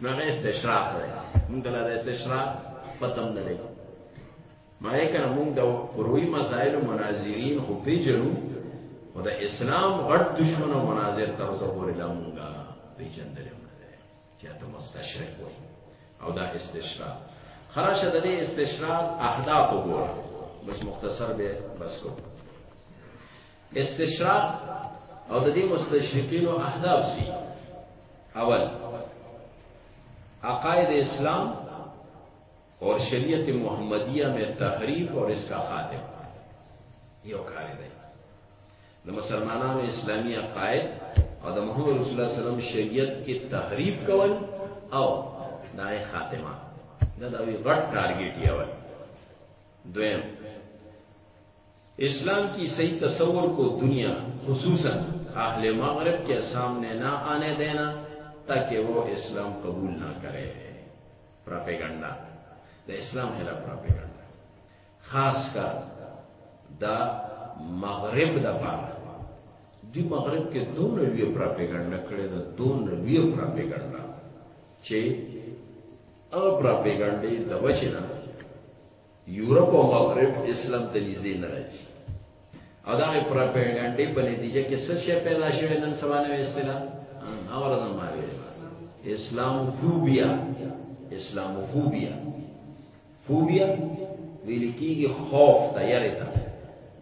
نو هغه استشراق دی موږ لا د استشراق پتم نه لګي ما یې کنه موږ د فروعي مسائل مناظرین خو پیژنو او د اسلام غټ دشمن او مناظر تر اوسه پورې لا موږ پیژندل نه دی چې ته مستشرق وای او دا استشراق خراشه د دې استشراق اهداف وګوره بس مختصر به بس کوم استشراق او د دې مستشرقینو اهداف سي اول عقائد اسلام اور شریعت محمدیہ میں تحریف اور اس کا خاتم یو کار دی د مسلمانانو اسلامی عقائد او د محمد رسول الله صلی الله علیه وسلم شریعت کې تحریف کول او دای خاتمه دا د وی غټ ټارګټ یو دویم اسلام کی صحیح تصور کو دنیا خصوصا اهل مغرب کے سامنے نا آنے دینا تاکہ وہ اسلام قبول نا کرے پراپیگنڈا دا اسلام خلاف پراپیگنڈا خاص کر دا مغرب دا پارا دی مغرب کې دون لوی پراپګاندا کړې ده دون لوی پراپګاندا چې هغه پراپګاندا د وجنه یورپ او مغرب اسلام ته نږدې نه راځي او دا مې پروپاګاندا په نتیجه کې څه شی پیدا شوی نن سبا نه اصطلاح اور زما وی اسلام فوبیا اسلام فوبیا فوبیا ویل کېږي خوف ته یری ته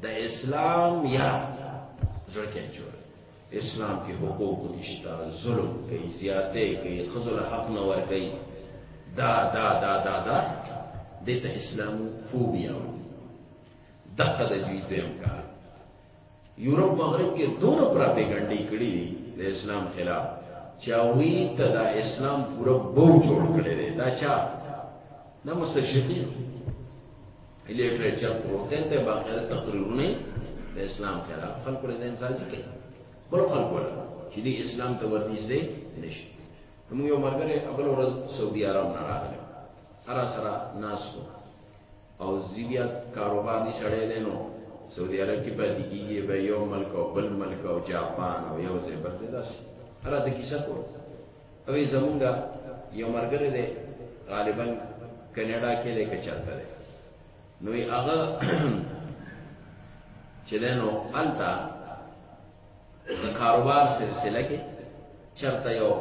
د اسلام یا زړه کې جوړ اسلام کې حقوق نشته ظلم کوي زیاته کوي خزل حق نه ور کوي دا دا دا دا دا دته اسلام فوبیا و دغه د دوی دویم کار یورپ مغرب کې دونه پراپګانډي کړی دی د اسلام خلاف چاوی ته دا اسلام پورا بو جوړ کړی دی دا چا د مستشرقین لټریچر پروت دی ته باقاعده تقریرونه د اسلام خلاف خلکو له ځان سازي کوي بل خلکو له چې د اسلام ته ورنږدې نشي نو یو مرګره ابل ورځ سعودي عرب نه راغله هر سره ناس او زیبیا کاروبار دي شړې نه نو سعودي عرب کې پاتې کیږي به یو ملک او بل ملک او جاپان او یو ځای بل ځای داسې هر د کیسه کوي اوی زمونږ یو مرګره دی غالبا کینیډا کې دی که چرته دی نو یې هغه چې دی نو هلته د کاروبار سلسله کې چرته یو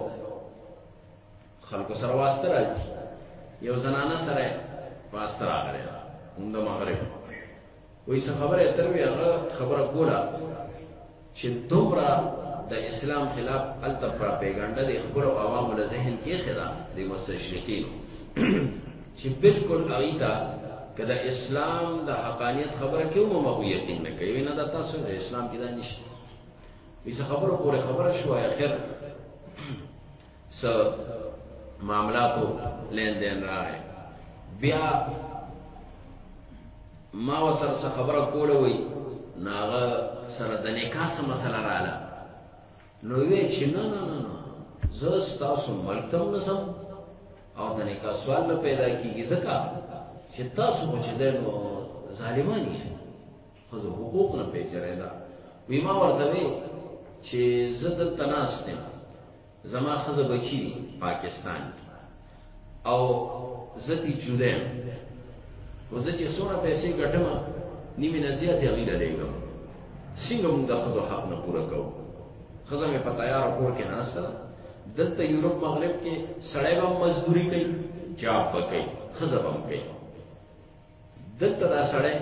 خلکو سره واسطه راځي یو زنانه سره واسطه راغلی ده همدا مغرب وای څه خبره اتر وی هغه خبره کوله چې دومره د اسلام خلاف الته پروپاګاندا د خپل عوامو له ذهن کې خدا د مستشرقین چې بالکل اړیتا کله اسلام د حقانیت خبره کې مو مو یقین نه کوي نه دا تاسو د اسلام کې دا نشته ایسه خبره پورې خبره شو اخر څه معاملات او لین دین راغی بیا ما وسر څه خبره کوله وی ناغه سره د نکاح سم مسله رااله نو وی چې نه نه نه زه تاسو ملتم نسم او د نکاح سوال نه پیدا کیږي ځکه چې تاسو مو چې دنو ظالمانی ښځو حقوق نه پېژنی ده وی ما ورته وی چې زه دلته ناست یم زما ښځه بچي دي پاکستان کې او زه ترې جدا یم خو زه چې څومره پیسې ګټم نیمې نه زیاتې هغوی له لېږم څنګه موږ د ښځو حق نه پوره کوو ښځه مې په تیاره کور کې ناسته ده دلته یورپ مغرب کې سړی به هم مزدوري کوي جاب به کوي ښځه به هم کوي دلته دا سړی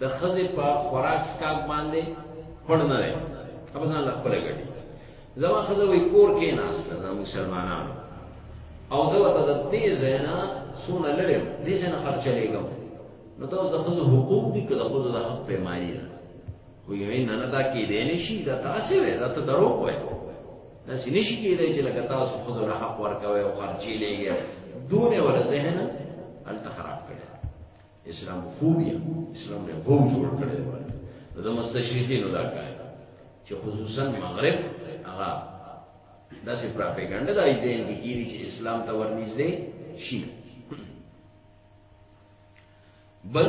د خزې په خوراک سکاک باندې پړ نه دی اب ځان له خپل ګټي زما خزه وی کور کې ناشته د مسلمانانو او زه ورته د دې زینا سونه لړم دې زینا خرچه لګم نو دا د خزه حقوق دي که د خزه د حق پیمایي ده وی وی نه دا کې دې نشي دا تاسو وې دا ته درو کوی دا سینې شي کې دې چې لکه تاسو خو زره حق ورکوي او خرچي لګي دونه ور ذهن ال تخراب کړي اسلام فوبیا اسلام نه بوم جوړ کړي دا مستشرقین دا کوي چې خصوصا مغرب هغه دا سي پروپاګاندا دا یې ځین کې چې اسلام ته ورنږدې شي بل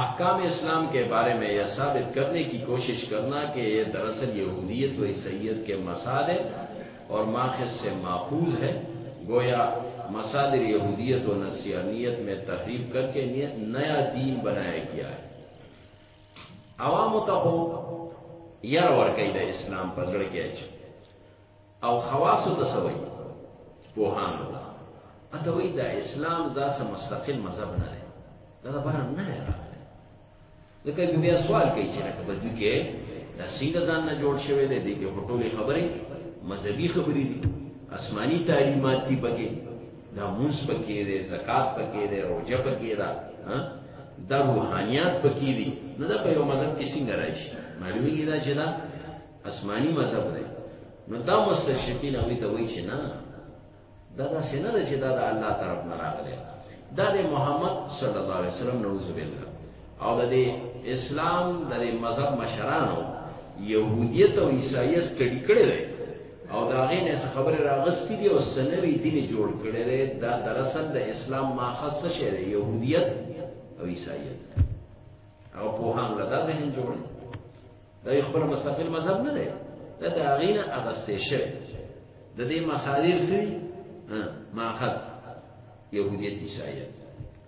احکام اسلام کے بارے میں یہ ثابت کرنے کی کوشش کرنا کہ یہ دراصل یہودیت و عیست کے مسادر اور ماخذ سے ماخوذ ہے گویا مسادر یہودیت و نسیانیت میں تحریف کر کے نیا دین بنایا گیا ہے عوام و ير ورکی د اسلام په زړه کې اچ او خواصو ته سوي پوهانو ته اته وی دا اسلام دا سم مستقل مذهب نه دی دا د بار نه دی راغلی ځکه دوی بیا سوال کوي چې راته په دوی کې دا څنګه ځان نه جوړ شوی دی دې کې ټولې خبرې مذهبي خبرې دي آسماني تعلیمات دي پکې دا موس پکې دی زکات پکې دی روزه پکې ده دا روحانيات پکې دي نه دا په یو مذهب کې څنګه راشي معلومیږي دا چې دا اسماني مذهب دی نو دا مستشرقین هغه ته وایي چې نه دا داسې نه ده چې دا د الله طرف نه راغلی دا د محمد صلی الله علیه وسلم نعوذ بالله او د اسلام د مذهب مشرانو يهودیت او عیسایت سټډي کړی دی او دا غي نه خبره راغستی دی او سنوي دین جوړ کړی دی دا دراصل د اسلام ماخذ څه شی دی يهودیت او عیسایت او په هغه لدا ځین جوړ دی دا یو خپل مستقل مذهب نه دی دا د هغې نه اغستې شوی د دې مصادر څه دي ماخذ یهودیت عیسایت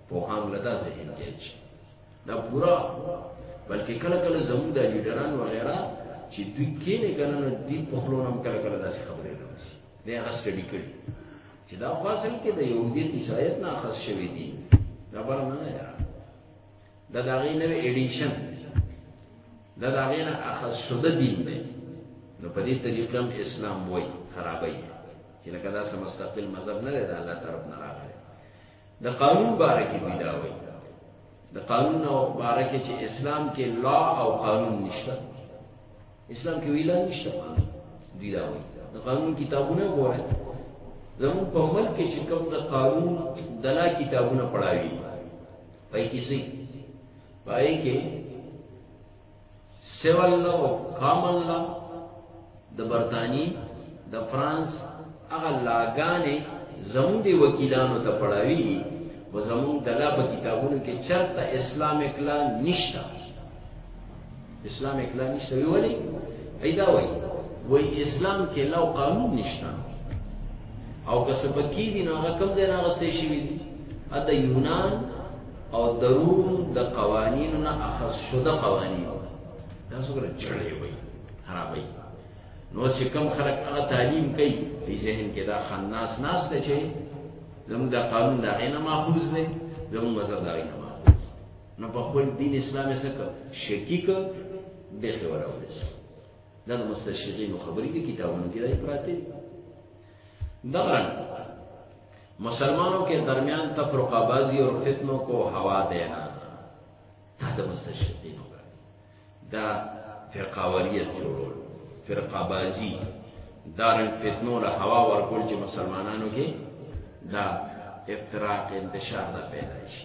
پوهان له دا ذهن کې چې دا پورا بلکې کله کله زموږ د لیډران وغیرہ چې دوی کې نه کنه نو دوی په خلونو هم کله کله داسې خبرې راوځي نه هغه سټډي کړي چې دا خاصل کې د یهودیت عیسایت نه اخذ شوی دی دا بل نه نه دا داغي نوې ایډیشن دا داغي نه اخذ شده دین دی نو په دې طریقه هم اسلام وای خرابای چې لکه دا سم مستقل مذهب نه دی دا الله طرف نه راغلی د قانون باره کې دی دا وای د قانون او باره کې چې اسلام کې لا او قانون نشته اسلام کې ویلا نشته دی دا وای د قانون کتابونه وګورئ زمون په ملک کې چې کوم د قانون دلا کتابونه پڑھاوي پای کې سي پای کې سیول لا او کامل لا د برتانی د فرانس هغه لاګانې زموږ دی وکیلانو ته پړاوی دي و زموږ د لا په کتابونو کې چرته اسلامک لا نشته اسلام کې لا نشته وی ولی ایدا وای وای اسلام کې لا قانون نشته او که څه پکې دي نو هغه کوم ځای نه غسې شي وي اته یونان او درون د قوانینو نه اخص شوه قوانین دا څنګه چړې وي خرابې نو چې کم خلک هغه تعلیم کوي په ذهن کې دا خناس ناس ته چې زموږ د قانون دا غینه ماخوذ دی زموږ مذهب دا غینه نو په خپل دین اسلام یې څکه شکی ک د خبره ولس دا د مستشرقین خبرې دي کتابونو کې راځي پراته دغه مسلمانوں کے درمیان تفرقہ بازی اور فتنوں کو ہوا دینا دا د مستشرقین کا دا فرقاوریت جوړول فرقہ بازی دارن فتنو له هوا ورکول چې مسلمانانو کې دا افتراق انتشار دا پیدا شي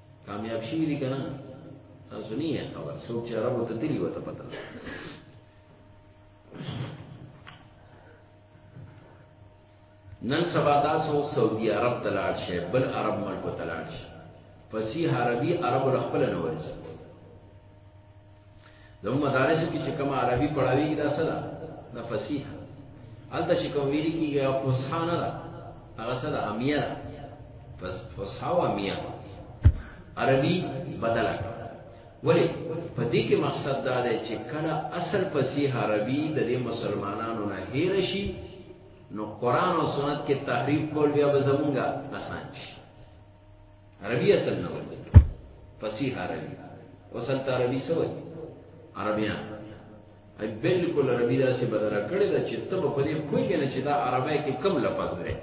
کامیاب شي دي کنه تاسو نه یې خبر څوک چې عربو ته تللی وته پته نن سبا تاسو سعودي عرب ته لاړ شئ بل عرب ملک ته لاړ شئ فصیح عربي عرب خپل نه ورځي زموږ مدارسو کې چې کومه عربي پړاوېږي دا څه ده دا فصیحه هلته چې کوم ویلي کېږي هغه فصحا نه ده هغه څه ده امیه ده فصحا او امیه عربي بدله ولې په دې کې مقصد دا دی چې کله اصل فصیح عربي د دې مسلمانانو نه هیر شي نو قران او سنت کې تحریف کول بیا به زمونږه آسان شي عربی اصل نه وایي فصیح عربی اوس هلته عربي څه وایي عربیان ای بالکل عربي داسې بدله کړې ده چې ته به په دې پوهېږې نه چې دا عربی کې کم لفظ دی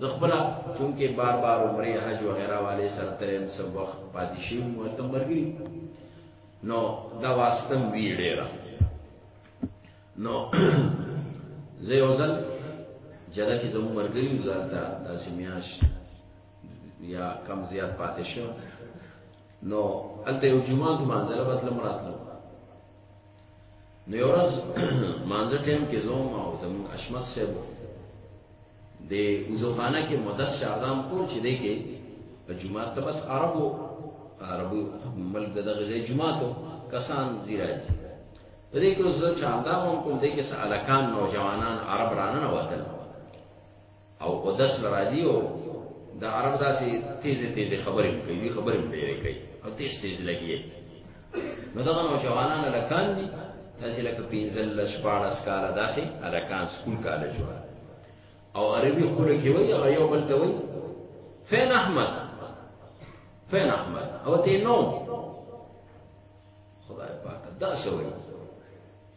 زه خپله چونکې بار بار عمرې حج وغیره والې سره تللی یم څه وخت پاتې شوي مو هلته ملګري نو دا واسطه هم وي ډېره نو زه یو ځل جده کې زموږ ملګري وو زه هلته داسې میاشت یا کم زیات پاتې شو نو هلته یو جمعه کې مانځه له بتلم راتلو نو یو ورځ مانځه ټایم کې زوم او زمون اشمس صاحب د وزوخانه کې مدس شاردام کول چې دی کې جمعه ته بس عربو عربو ملک دغه ځای جمعه ته کسان زیرات په دې کې زه چاندام کوم دې کې سالکان نوجوانان عرب رانه وتل او په دس له راځي او د عرب داسې تیزې تیزې خبرې هم کوي خبرې هم ډېرې کوي او تیز تیز لګي نو دغه نوجوانان هلکان دي داسې لکه پنځلس شپاړس کاله داسې هلکان سکول کالج وه او عربي خوله کې وایي هغه یو بل ته وایي فین احمد فین احمد او ته نو خدای پاک دا څه وایي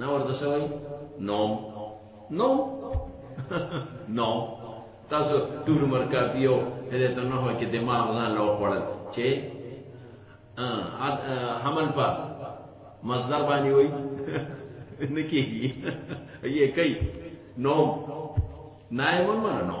نه ورته شوی نو نو نو تاسو ټول عمر کافیو دې ته نه هو چې دماغ ځان له وړل چې حمل په مصدر باندې وای نه کیږي یې کوي نو نائمون مانا نو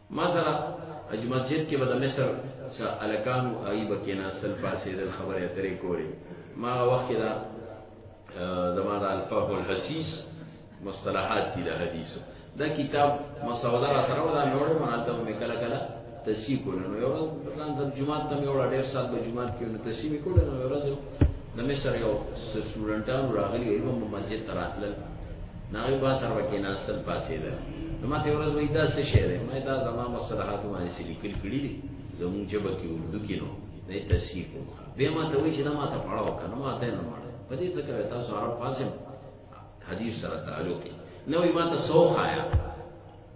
ما سره اج مسجد کې به د مصر څخه الکانو هغوی به کېناستل پاڅېدل خبرې اترې کولې ما هغه وخت کې دا زما د الفاظ الحسیس مصطلحات دي د حدیثو دا کتاب مسوده را سره ولا مې وړم هلته مې کله کله تصحیح کول نو یو ورځ ځان سم جمعات ته مې وړه ډېر سات به جمعات کې نو تصحیح مې کول نو یو ورځ د مصر یو سټوډنټانو راغلي یو مسجد ته راتلل ناغي با سره وکي ناستل پاسې ده نو ماته ورځ وای دا څه شی دی ما دا زما مصلحات باندې سلی کل کړی دي زموږ جبه کې اردو کې نو نه تصحیح کوم به ما ته وای چې دا ما ته پړاو کنه ما ته نه مړ په دې څه کوي تاسو عرب فاصل حدیث سره تعلق دی نو ما ته سو خایا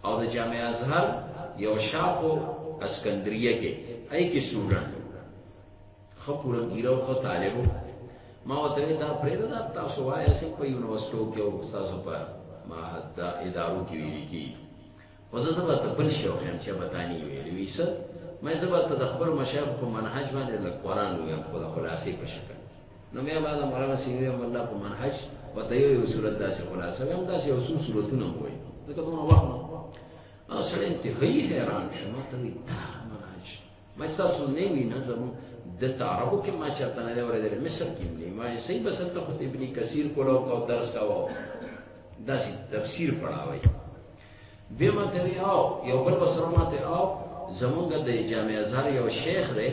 او د جامع ازهر یو شاپو اسکندریه کې ای کې سوډن ښه پوره ګیره او ښه طالب ما ورته ویل دا پرېږده دا تاسو وایه چې په یونیورسټو کې او ستاسو په معهد دا ادارو کې ویلي کېږي خو زه زه به ته بل شی وښیم چې به تا نه یې ویلي وي څه مې زه به ته د خپلو مشایخو په منهج باندې لږ قرآن ووایم خو د خلاصې په شکل نو مې به د مولانا سینګ رحم الله په منهج ورته یو یو صورت داسې خلاصه وایم داسې یو څو صورتونه مو وایي ځکه دومره وخت سړی انتهایي حیران شو ما ته وایي دا ما تاسو نه وینا زمو د عربو کې ما چرته نه دی اورېدلی مصر کې دی ما یې صحیح بس ته خو ابن کثیر کوله او درس کاوه داسې تفسیر پڑھاوي به ما ته او یو بل بسره ما ته او زمونږ د جامع ازهر یو شیخ دی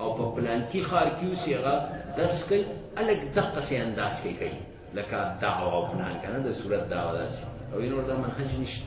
او په پلان کې خار کیو سی هغه درس کوي الګ دقه سي انداز کې کوي لکه دعوا او پلان کنه د صورت دعوا داسې او نور دا منهج نشته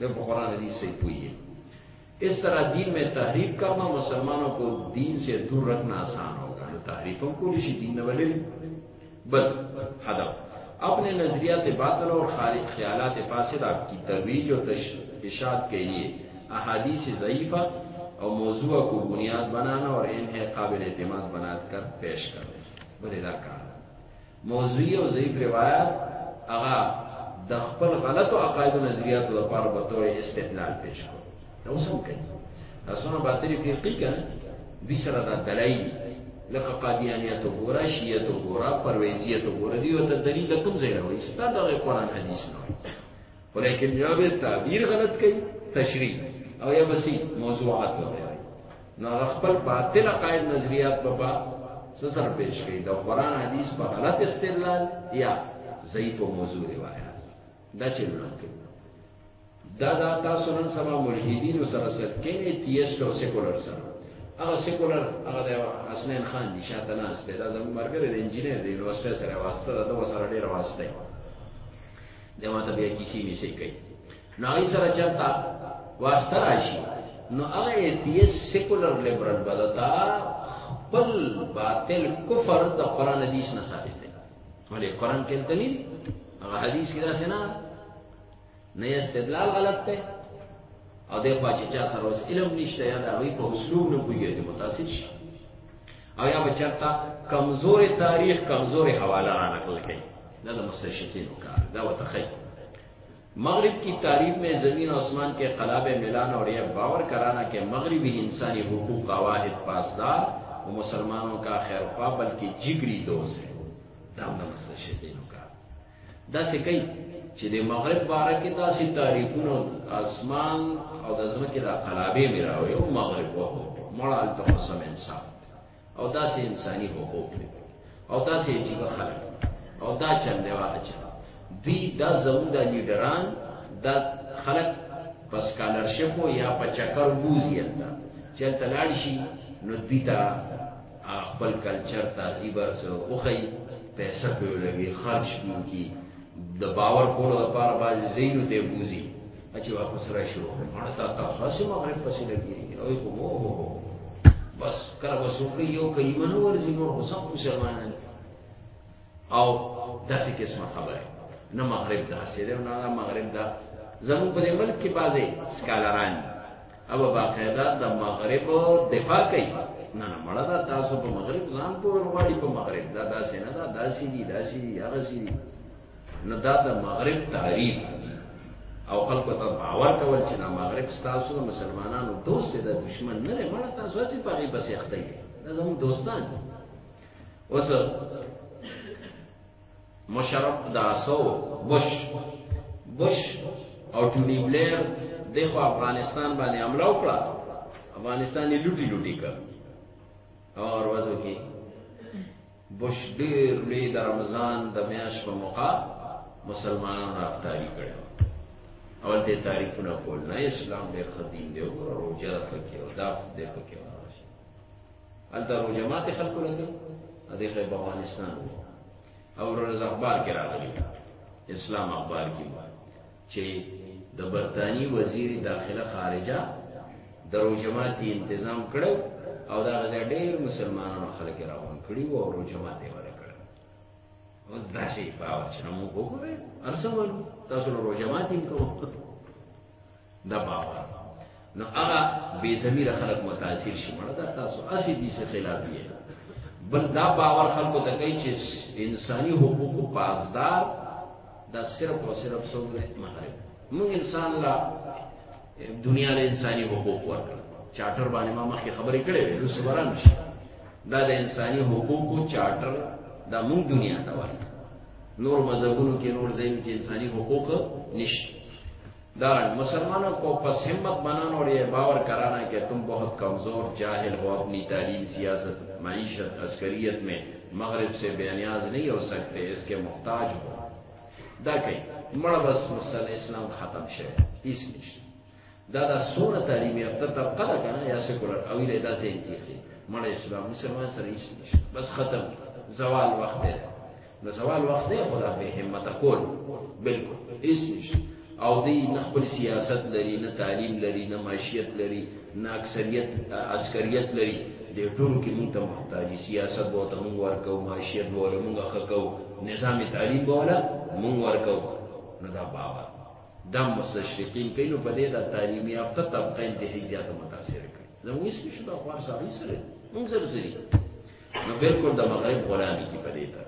جب قرآن حدیث سے پولیے اس طرح دین میں تحریف کرنا مسلمانوں کو دین سے دور رکھنا آسان ہوگا تحریفوں کو رشی دین بل ہدف اپنے نظریات باطل اور خیالات فاصل آپ کی ترویج اور لیے احادیث ضعیفہ اور موضوع کو بنیاد بنانا اور انہیں قابل اعتماد بنا کر پیش کرنا موضوعی او ضعیف روایات هغه د خپل غلط او عقاید نظریات لپاره به تور استدلال پیش کو دا اوس هم کوي دا څونه باطلی فرقی کنه دي سره دا دلایل لکه قادیانیت وګوره شیعت وګوره پرویزیت وګوره دی او ته دلیل د کوم ځای راوي ستا د قرآن حدیث نه ولیکن یا به تعبیر غلط کوي تشریح او یا بسی موضوعات وغیره نو هغه خپل باطل عقاید نظریات په با سر پیش کړي د قران حدیث په غلط استدلال یا ضعیف موضوع روایت دا چې ورنه کوي دا دا تاسو نن سبا ملحدین سره سره کینې تیست او سیکولر سره هغه سیکولر هغه د حسنین خان دي شاته نه استه دا زموږ مرګره د انجینر دی یونیورسيټي سره واسطه ده دا سره ډیر واسطه دی دا ماته بیا کیسی نشي کوي نو هغه سره چرتا واسطه راشي نو هغه ایتیس سیکولر لیبرل بدتا خپل باطل کفر د قران حدیث نه ثابت دی ولې قران کې دلیل هغه حدیث کې دا سنا نه استدلال غلط دی او د خواجه چا سره اوس علم نشته یا دا وی په اسلوب نه پوهیږي متاثر شي او یا بچتا کمزور تاریخ کمزور حواله را نقل کوي دا د مستشرقینو کار دا وتخی مغرب کی تعریف مې زمین او اسمان کې قلاب ملان اور یه باور کرانا کې مغربی انسانی حقوق کا واحد پاسدار و مسلمانو کا خیر خوا بلکی جګری دوست ہے دام دا مسئلہ شدینو کا دا سی کئی چې د مغرب باره کې تاسو تاریخونو اسمان او د ځمکې د قلابې میراوي او مغرب وو مړال ته قسم انسان او دا سه انساني حقوق دي او دا سه عجیب خلک او دا چل دی واده چل دوی دا زموږ د لیډران دا خلک په سکالرشپ یا په چکر بوزي انده چې تلاړ شي نو دوی ته خپل کلچر تهذیب سره اوخی پیسې په لګي خرج کیږي د باور کولو لپاره باز زینو ته بوزي چې واپس راشي مړه تا تاسو سي مغرب پسې لګي او یو هو هو بس کله وسو کې یو کلمه نو ورځي نو سب مسلمانان او داسې قسمه خبره نه مغرب دا سره نه مغرب دا زمو په ملک کې بازه سکالران او باقاعده د مغرب دفاع کوي نه نه مړه دا تاسو په مغرب ځان پورې غواړي په مغرب دا داسې نه دا داسې دي داسې دي هغه سي دي نه دا د مغرب تعریف او خلکو ته باور کول چې دا مغرب ستاسو د مسلمانانو دوست دی د دشمن نه دی مړه تاسو هسې په هغې پسې اخته یې دا زموږ دوستان دي اوس مشرف دا سو بش بش او ټوني بلیر دغه افغانستان باندې حمله وکړه افغانستان یې لوټي لوټي کړ او ورځو کې بوش ډیر لوی د رمضان د میاش په موقع مسلمانانو رافطاری کړي اول ته تعریفونه کول نه اسلام ډیر خدین دی او روزه پکې او دا دې پکې ورشي ال دا روزه ماته خلق لګي ا دې خې افغانستان او ورځ اخبار کې راغلي اسلام اخبار کې چې د برتانیي وزیر داخله خارجه د روژه ماتي انتظام کړو او دا غځه ډېر مسلمانانو خلک راغون کړي وو او روژه ماتي اوس دا شي په اول چې نو موږ وګورئ ارسمن تاسو له روجمات هم کوو دا باور نو هغه بی ضمیر خلق متاثر شي مړه دا تاسو اسی دي څه خلاف یې بل دا باور خلکو ته کوي چې انساني حقوق پاسدار دا صرف او صرف څوک نه مغرب موږ انسان لا دنیا له انساني حقوق ورکړ چارټر باندې ما مخکې خبرې کړې وې نو سبران شي دا د انساني حقوقو چارټر دا موږ دنیا ته وایي نور مذهبونو کې نور ځین کې انساني حقوق نشته دارنګ مسلمانو کو پس همت بنانا اور یه باور کرانا که تم بهت کمزور جاهل هو اپنی تعلیم سیاست معیشت عسکریت مې مغرب سې بې نیاز نهی هو سکتې اس کې محتاج هو دا کئ مړه بس مسل اسلام ختم شوه هیڅ نشته دا دا سونه تعلیم یافته طبقه ده کنه یا سیکولر او یې دا ځین کیږي مړه اسلام مسلمان سره هیڅ نشته بس ختم زوال وخت دی د سوال وخت دی خدا به همت کول بالکل هیڅ نشته او دی نه خپل سیاست لري نه تعلیم لري نه معیشت لري نه اکثریت عسکریت لري د ټول کې مونږ ته محتاجی سیاست به ته مونږ ورکو معیشت به له مونږ خکو نظام تعلیم به ولا مونږ ورکو نه دا باور دا مستشرقین کینو په دې دا تعلیمي یافته طبقه انتهایی زیاته متاثر کړي زموږ څه شو دا خو سړی سره مونږ سره نو بالکل د مغرب غلامی کی پدې ته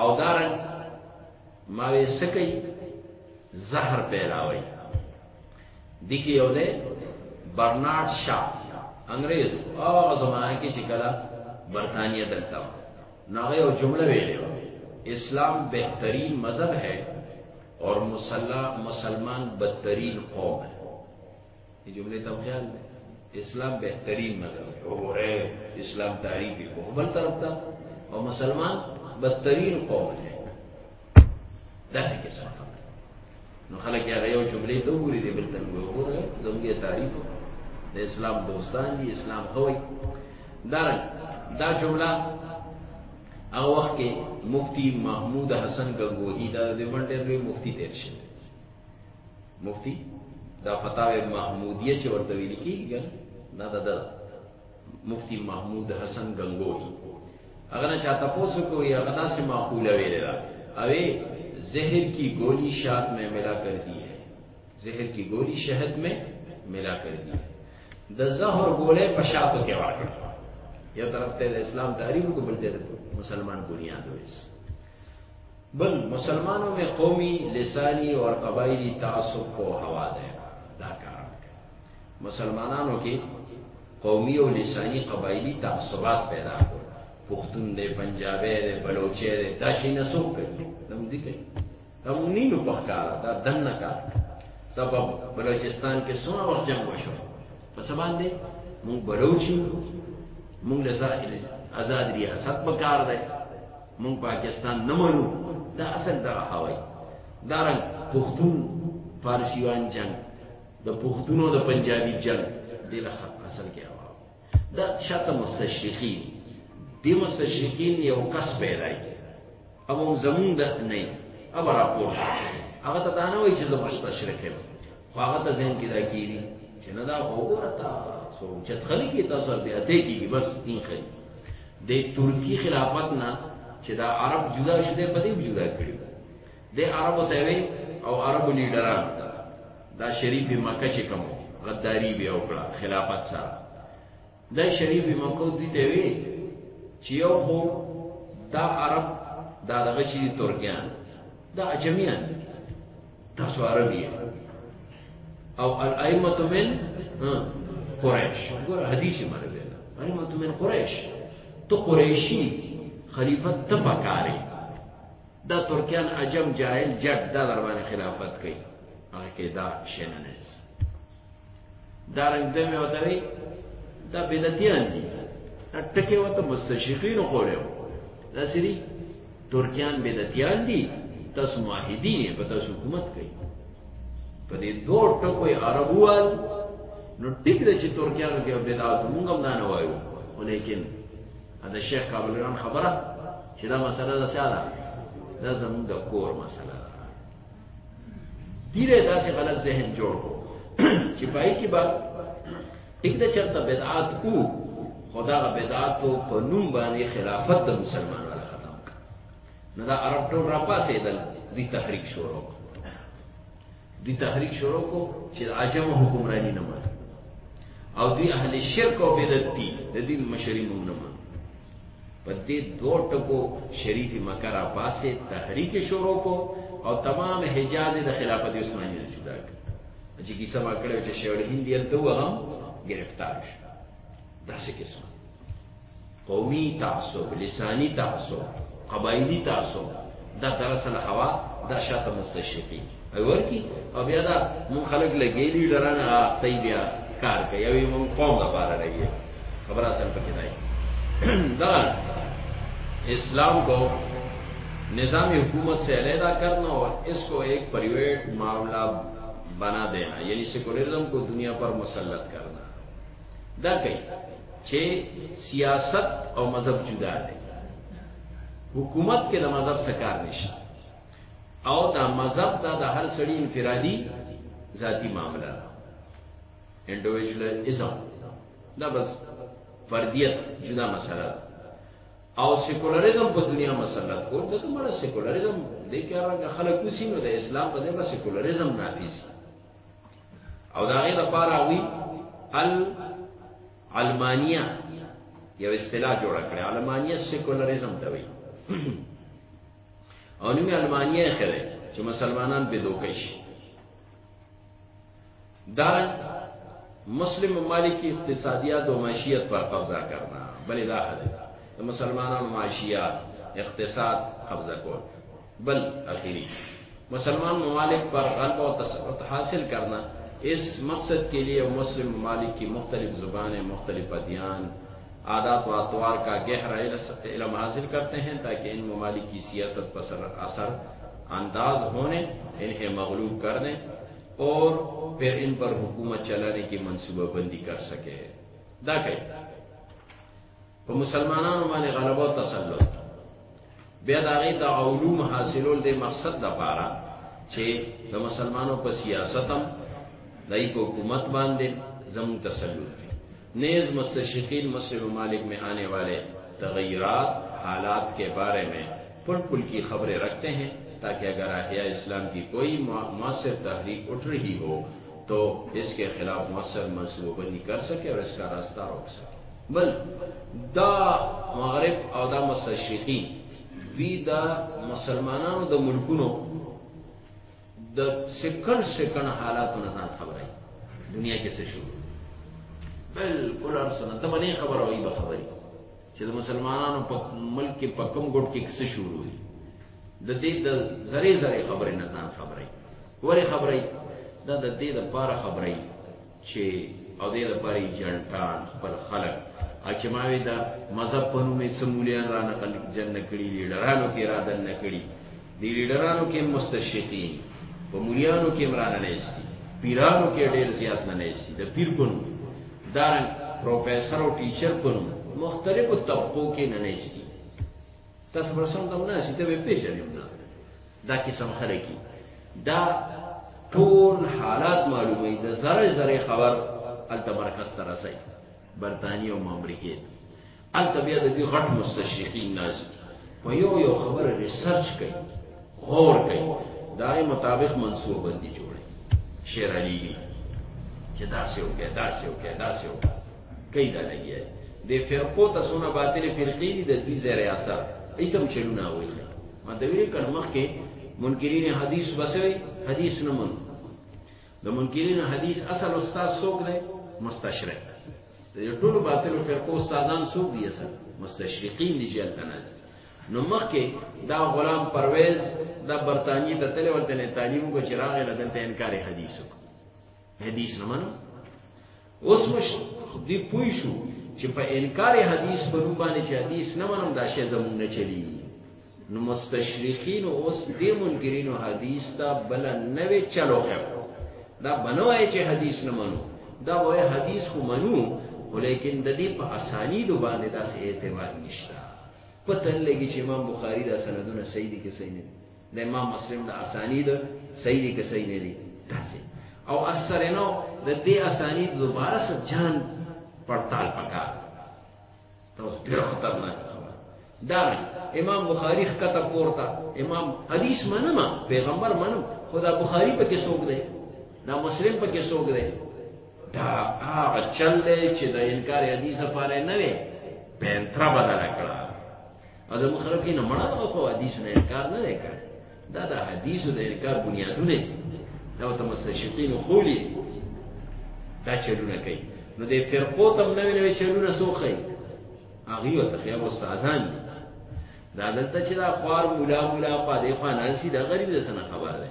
او دارن ما وې سکی زهر پیلاوي دګي یو ده برنارد شا انګريز او زمانه کې چې کله برتانیې دلته نو یو جمله ویلې اسلام بهترین مذهب ہے اور مسلح مسلمان بدترین قوم ہے دی جمله ته خیال دی اسلام بهترین مذهب دی او غره اسلام تعریف دی په بل طرف ته او مسلمان بدترین قوم دی دا څه کیسه نو خلک هغه یو جمله ته وګوري دی بل ته وګوره زموږه تعریف د اسلام دوستان دی اسلام خوي دا دا جمله هغه وخت کې مفتی محمود حسن ګنگوهی دا د ونډر مفتی تیر شوی مفتی دا فتاوی محمودیه چې ورته ویل کیږي کنه دا د ده مفتی محمود حسن غنگوهی هغه نه چاته پوسو کوي هغه داسې معقوله ویل را اوی زهر کی گولی شاد میں ملا کر دی ہے زهر کی گولی شهد میں ملا کر دی ہے د زهر ګولې په شاتو کې ورکړ یو طرف ته د اسلام تعریف کو بل ته مسلمان بنیاد وېس بل مسلمانو میں قومی لسانی اور قبائلی تعصب کو ہوا دے دا کارن کہ مسلمانانو کی قومی اور لسانی قبائلی تعصبات پیدا ہو پختون دے پنجابے دے بلوچے دے دا شی نسوک کرتے تم دی کئی تم انہی نو پخکارا دا دن نکار تب بلوچستان کے سونا وقت جنگ وشو پس بان دے مونگ بلوچی مونگ لسا ازاد ریاست بکار دے مونږ پاکستان نه منو دا اصل دغه هوای دا رنګ پښتون فارسیوان جنگ د پښتون او د پنجابي جنگ د لخوا اصل کې هوا دا شاته مستشرقین دی مستشرقین یو کس پیدا کی او زمون د نه او راپور هغه ته دا نه وایي چې زه مستشرق یم خو هغه ته ذهن کې دا کېږي چې نه دا وګوره تا سو چې خلک یې تاسو زیاتې کېږي بس تین خل د ترکی خلافت نه چې دا عرب جدا شته په دې جدا کړی د عربو ته وی او عربو لیډران دا شریف مکه چې کوم غداری بیا وکړه خلافت سره دا شریف مکو دوی ته وی چې یو خو دا عرب دا دغه شي ترکیان دا اجمیان تاسو عربی او الائمه من قریش ګور حدیث مره دی الائمه من قریش تو قریشی خلیفت ته پکاره دا ترکیان عجم جاهل جد دا در باندې خلافت کوي هغه کې دا شننه دارنګ دې مې وته وی دا بدعتيان دي ټکه وته مستشرقین خو لري دا سری ترکیان بدعتيان دي تاسو موحدین په تاسو حکومت کوي په دې دوه ټکو عربوال نو ټیک ده چې ترکیانو کې بدعت مونږ هم نه وایو ولیکن دا شیخ کابل ران خبره چې دا مسله ده ساده دا زموږ د کور مسله دیره داسې غلط ذهن جوړ کو چې پای کې با یک د چرته بدعات کو خدا غ بدعات په نوم باندې خلافت د مسلمانانو ختم کړ نو دا عرب ټول را پاسې دل دی تحریک شروع دی تحریک شروع کو چې عجم حکمرانی نه مات او دی اهل شرک او بدعت دي د دین مشری مونږ نه په دې دوو ټکو شریف مکه راپاسې تحریک شروع کو او تمام حجاز د خلافت عثماني نه جدا کړ چې کیسه ما کړې چې شیوړ هندي هلته وغم گرفتار شو داسې قسم قومي تعصب لساني تعصب قبایلی تعصب دا دراصل هوا دا شاته مستشرقي او ورکی او بیا دا مون خلک لګي لیډران اخته بیا کار کوي او مون قوم لپاره لګي خبر اصل پکې نه دا اسلام کو نظام حکومت سے علیحدہ کرنا اور اس کو ایک پریویٹ معاملہ بنا دینا یعنی سیکولرزم کو دنیا پر مسلط کرنا دا کئی چې سیاست او مذهب جدا دي حکومت کې د مذهب څخه کار نشته او دا مذهب دا د هر سړي انفرادي ذاتی معاملہ ده انډیویډوالزم دا بس فردیت جدا مسله ده او سیکولریزم په دنیا مسله کو ته مړه سیکولریزم د کارنګ خلک کوسی نو د اسلام په ځای به سیکولریزم نافذ او دا غي لپاره وی ال علمانیه یو اصطلاح جوړ کړی علمانیه سیکولریزم ته وایي او نوم علمانیه خره چې مسلمانان به دوکش دا مسلم ممالک کی اقتصادیات و معاشیت پر قبضہ کرنا بلې دا حد د مسلمانانو معاشیات اقتصاد قبضه کول بل مسلمان ممالک پر غلب و تصورت حاصل کرنا اس مقصد کے لیے مسلم ممالک کی مختلف زبانیں مختلف ادیان عادات و اطوار کا گہرا علم حاصل کرتے ہیں تاکہ ان ممالک کی سیاست پر اثر انداز ہونے انہیں مغلوب کرنے اور پھر ان پر حکومت چلانے کی منصوبہ بندی کر سکے داخل په مسلمانانو باندې غلبه او تسلط بیا دا غي دا علوم حاصلول د مقصد د پاره چې د مسلمانانو په سیاست هم دای په حکومت باندې زمو تسلط دی نیز مستشرقین مصر و مالک میں آنے والے تغیرات حالات کے بارے میں پل پل کی خبریں رکھتے ہیں تاکہ اگر احیاء اسلام کی کوئی مؤثر تحریک اٹھ رہی ہو تو اس کے خلاف مؤثر منصوبہ بندی کر سکے اور اس کا راستہ روک سکے بل دا مغرب او دا مستشرقین دوی دا مسلمانانو د ملکونو د سکن سکن حالاتو نه ځان خبرای دنیا کې څه شو بالکل ارسنه ته باندې خبره وایي به خبري چې د مسلمانانو په ملک کې په کوم ګډ کې څه شو وي د دې د زری زری خبرې نه ځان خبرای وری خبرای دا د دې د پاره خبرای چې او دې لپاره جنټان خپل خلک چې ما وی دا مذهب په نوم یې سمولیان را نقل جن کړی لیډرانو کې را دن کړی دی لیډرانو کې مستشقین په مولیانو کې عمران نه ایستي پیرانو کې ډېر زیات نه ایستي د پیر په نوم دا پروفیسور او ټیچر په نوم مختلفو طبقو کې نه ایستي تاسو پر څنګه هم ناشې ته به پیژنم دا دا قسم خلکی دا ټول حالات معلومه د زره زره خبر الته مرکز ته رسي برتانیې او امریکې الته بیا د دې غټ مستشرقین ناز په یو یو خبره ریسرچ کوي غور کوي دا مطابق منصور بندي جوړي شیر علی چې دا سیو کې دا سیو کې دا سیو کې کئی دا لگیا ہے دے فرقو تا سونا باطل فرقی دی دا دوی زیر اثر ایتم چلونا ہوئی خیر ما دویلی کن مخ کے منکرین حدیث بسوی حدیث نمون دا منکرین حدیث اصل استاذ سوک دے مستشرق دا طول باطل فرقو استاذان سوک دی اصل مستشرقین دی جیل تناز نو مخ کے دا غلام پرویز دا برطانی تا تلے ورطنے تعلیمو کو چراغ لدن تا انکار حدیثو حدیث نه منو اوس مش دې پوي شو چې په انکار حدیث په نوم باندې چې حدیث نه منم دا شی زمونږ نه چلی نو مستشرقین اوس دې منکرین حدیث ته بل نه وی چلو خو دا بنوای چې حدیث نه منو دا وای حدیث خو منو ولیکن د دې په اسانید باندې داسې اعتماد نشته پته لګی چې امام بخاری دا سندونه صحیح دي که صحیح نه دي د امام مسلم د اسانید صحیح دي که صحیح نه دي تاسو او اثر نو د دې اسانید دوباره سب جان پړتال پکا تاسو ډیر خطرناک خبر دا امام بخاری خطه پورتا امام حدیث منم پیغمبر منم خدا بخاری په کې څوک دی دا مسلم په کې څوک دی دا هغه چل دی چې د انکار حدیث لپاره نه وي پینترا بدل کړه او زموږ خلک یې نه مړه او خو حدیث نه انکار نه دی کړی دا د حدیثو د انکار بنیادونه دي دا ورته مستشقین خولي دا چلونه کوي نو د فرقو تم نوې نوې چلونه سوخی هغه یو ته خیام استادان دي دا دلته چې دا خوار مولا مولا پدې فنانسی دا غریب د سنه خبر ده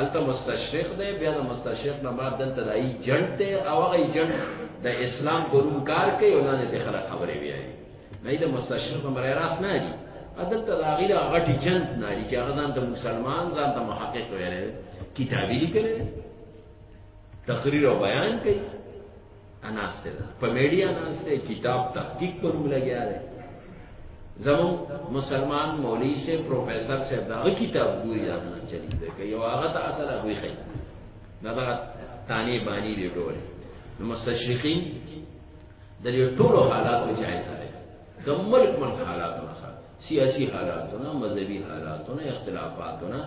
الته مستشرق ده بیا د مستشرق نه بعد دلته دای جنت او هغه جنت د اسلام ګروم کار کوي او نه د خلک خبرې ویایي نه د مستشرق په برای راست نه دي دلته د هغې د غټي جنت نه دي چې هغه ځان ته مسلمان ځان ته محقق ویلی کتابي لیکلی تقریر او بیان کوي اناسته ده په میډیا اناسته کتاب تحقیق پر موږ لګیا دی زمو مسلمان مولوی سے پروفیسر سے دا کتاب ګوري دا نه چلی دی که یو هغه ته اصل هغه خي دا دا تانی بانی دی ډول نو مستشرقین د دې ټولو حالاتو جایزه ده د ملک من حالاتو نه سیاسي حالاتو نه مذهبي حالاتو نه اختلافاتو نه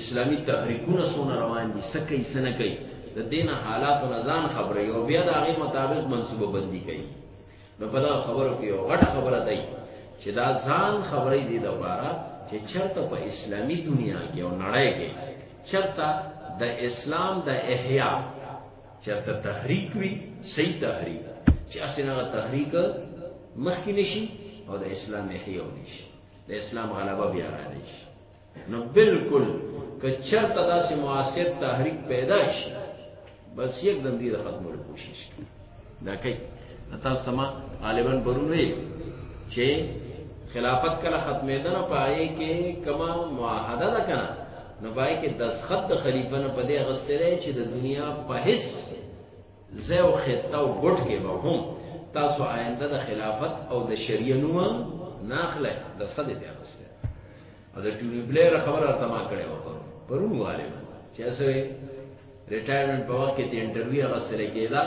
اسلامي تحریکونه سونه روان دي سکه یې سنه کوي د دین حالاتو نه ځان خبرې او بیا د هغه مطابق منصوبه بندي کوي نو په دا خبرو کې یو غټه خبره ده چې دا ځان خبرې دي د واره چې چرته په اسلامي دنیا کې او نړۍ کې چرته د اسلام د احیا چرته تحریک وی صحیح تحریک چې اسنه تحریک مخکې نشي او د اسلام احیاو نشي د اسلام غلبه بیا را نشي نو بالکل که چرته داسې معاصر تحریک پیدا شي بس یک دم دې ختمولو کوشش کوي دا کوي تاسو سما غالبا پرون وی چې خلافت کله ختمېده نه پای کې کما معاهده ده کنه نو پای کې دسخط د خلیفہ نه پدې غستره چې د دنیا په هیڅ زو خطه او ګټ کې به هم تاسو آینده د خلافت او د شریعه نوم ناخله دسخط دې غستره او د ټونی بلیر خبره ته ما کړې و پرون پرون والي چې اسوي ریټایرمنټ په وخت کې د انټرویو هغه سره کېدا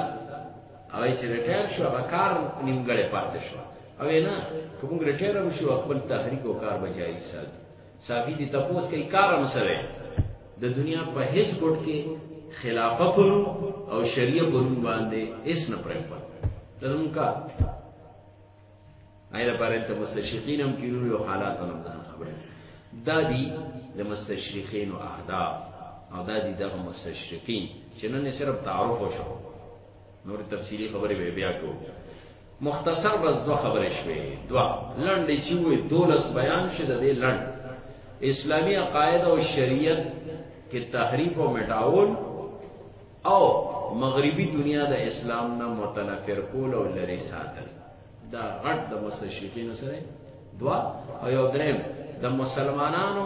او چې ریټایر شو هغه کار نیمګړې پاتې شو او نه کوم ریټایر وشو خپل تحریک او کار بچای سات صافي دي تپوس کوي کار هم سره د دنیا په هیڅ ګډ کې خلافه پر او شریعه پر باندې اس نه پرې پات ترمکا ایله پاره ته مستشرقین هم کینو یو حالات هم ځان خبره دا دی د مستشرقین او اهداف او دا دی دغه مستشرقین چې نن صرف تعارف وشو نور تفصیلی خبرې به بیا کوو مختصر بس دو خبرې شوې دو لنډې چې وې دولس بیان شه د دې لنډ اسلامی عقاید او شریعت کې تحریف او مټاول او مغربي دنیا د اسلام نه متنفر کول او لري ساتل دا غټ د مستشرقینو سره دوا او یو دریم د مسلمانانو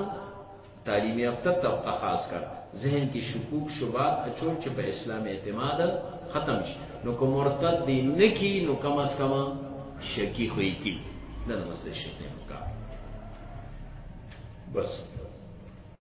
تعلیم یافته طبقه خاص کړ ذهن کې شکوک شوبات اچول چې په اسلام اعتماد ختم شي نو کوم مرتد دی نکی نو کم از کم شکی خوې کی دا نو څه شته نو کا بس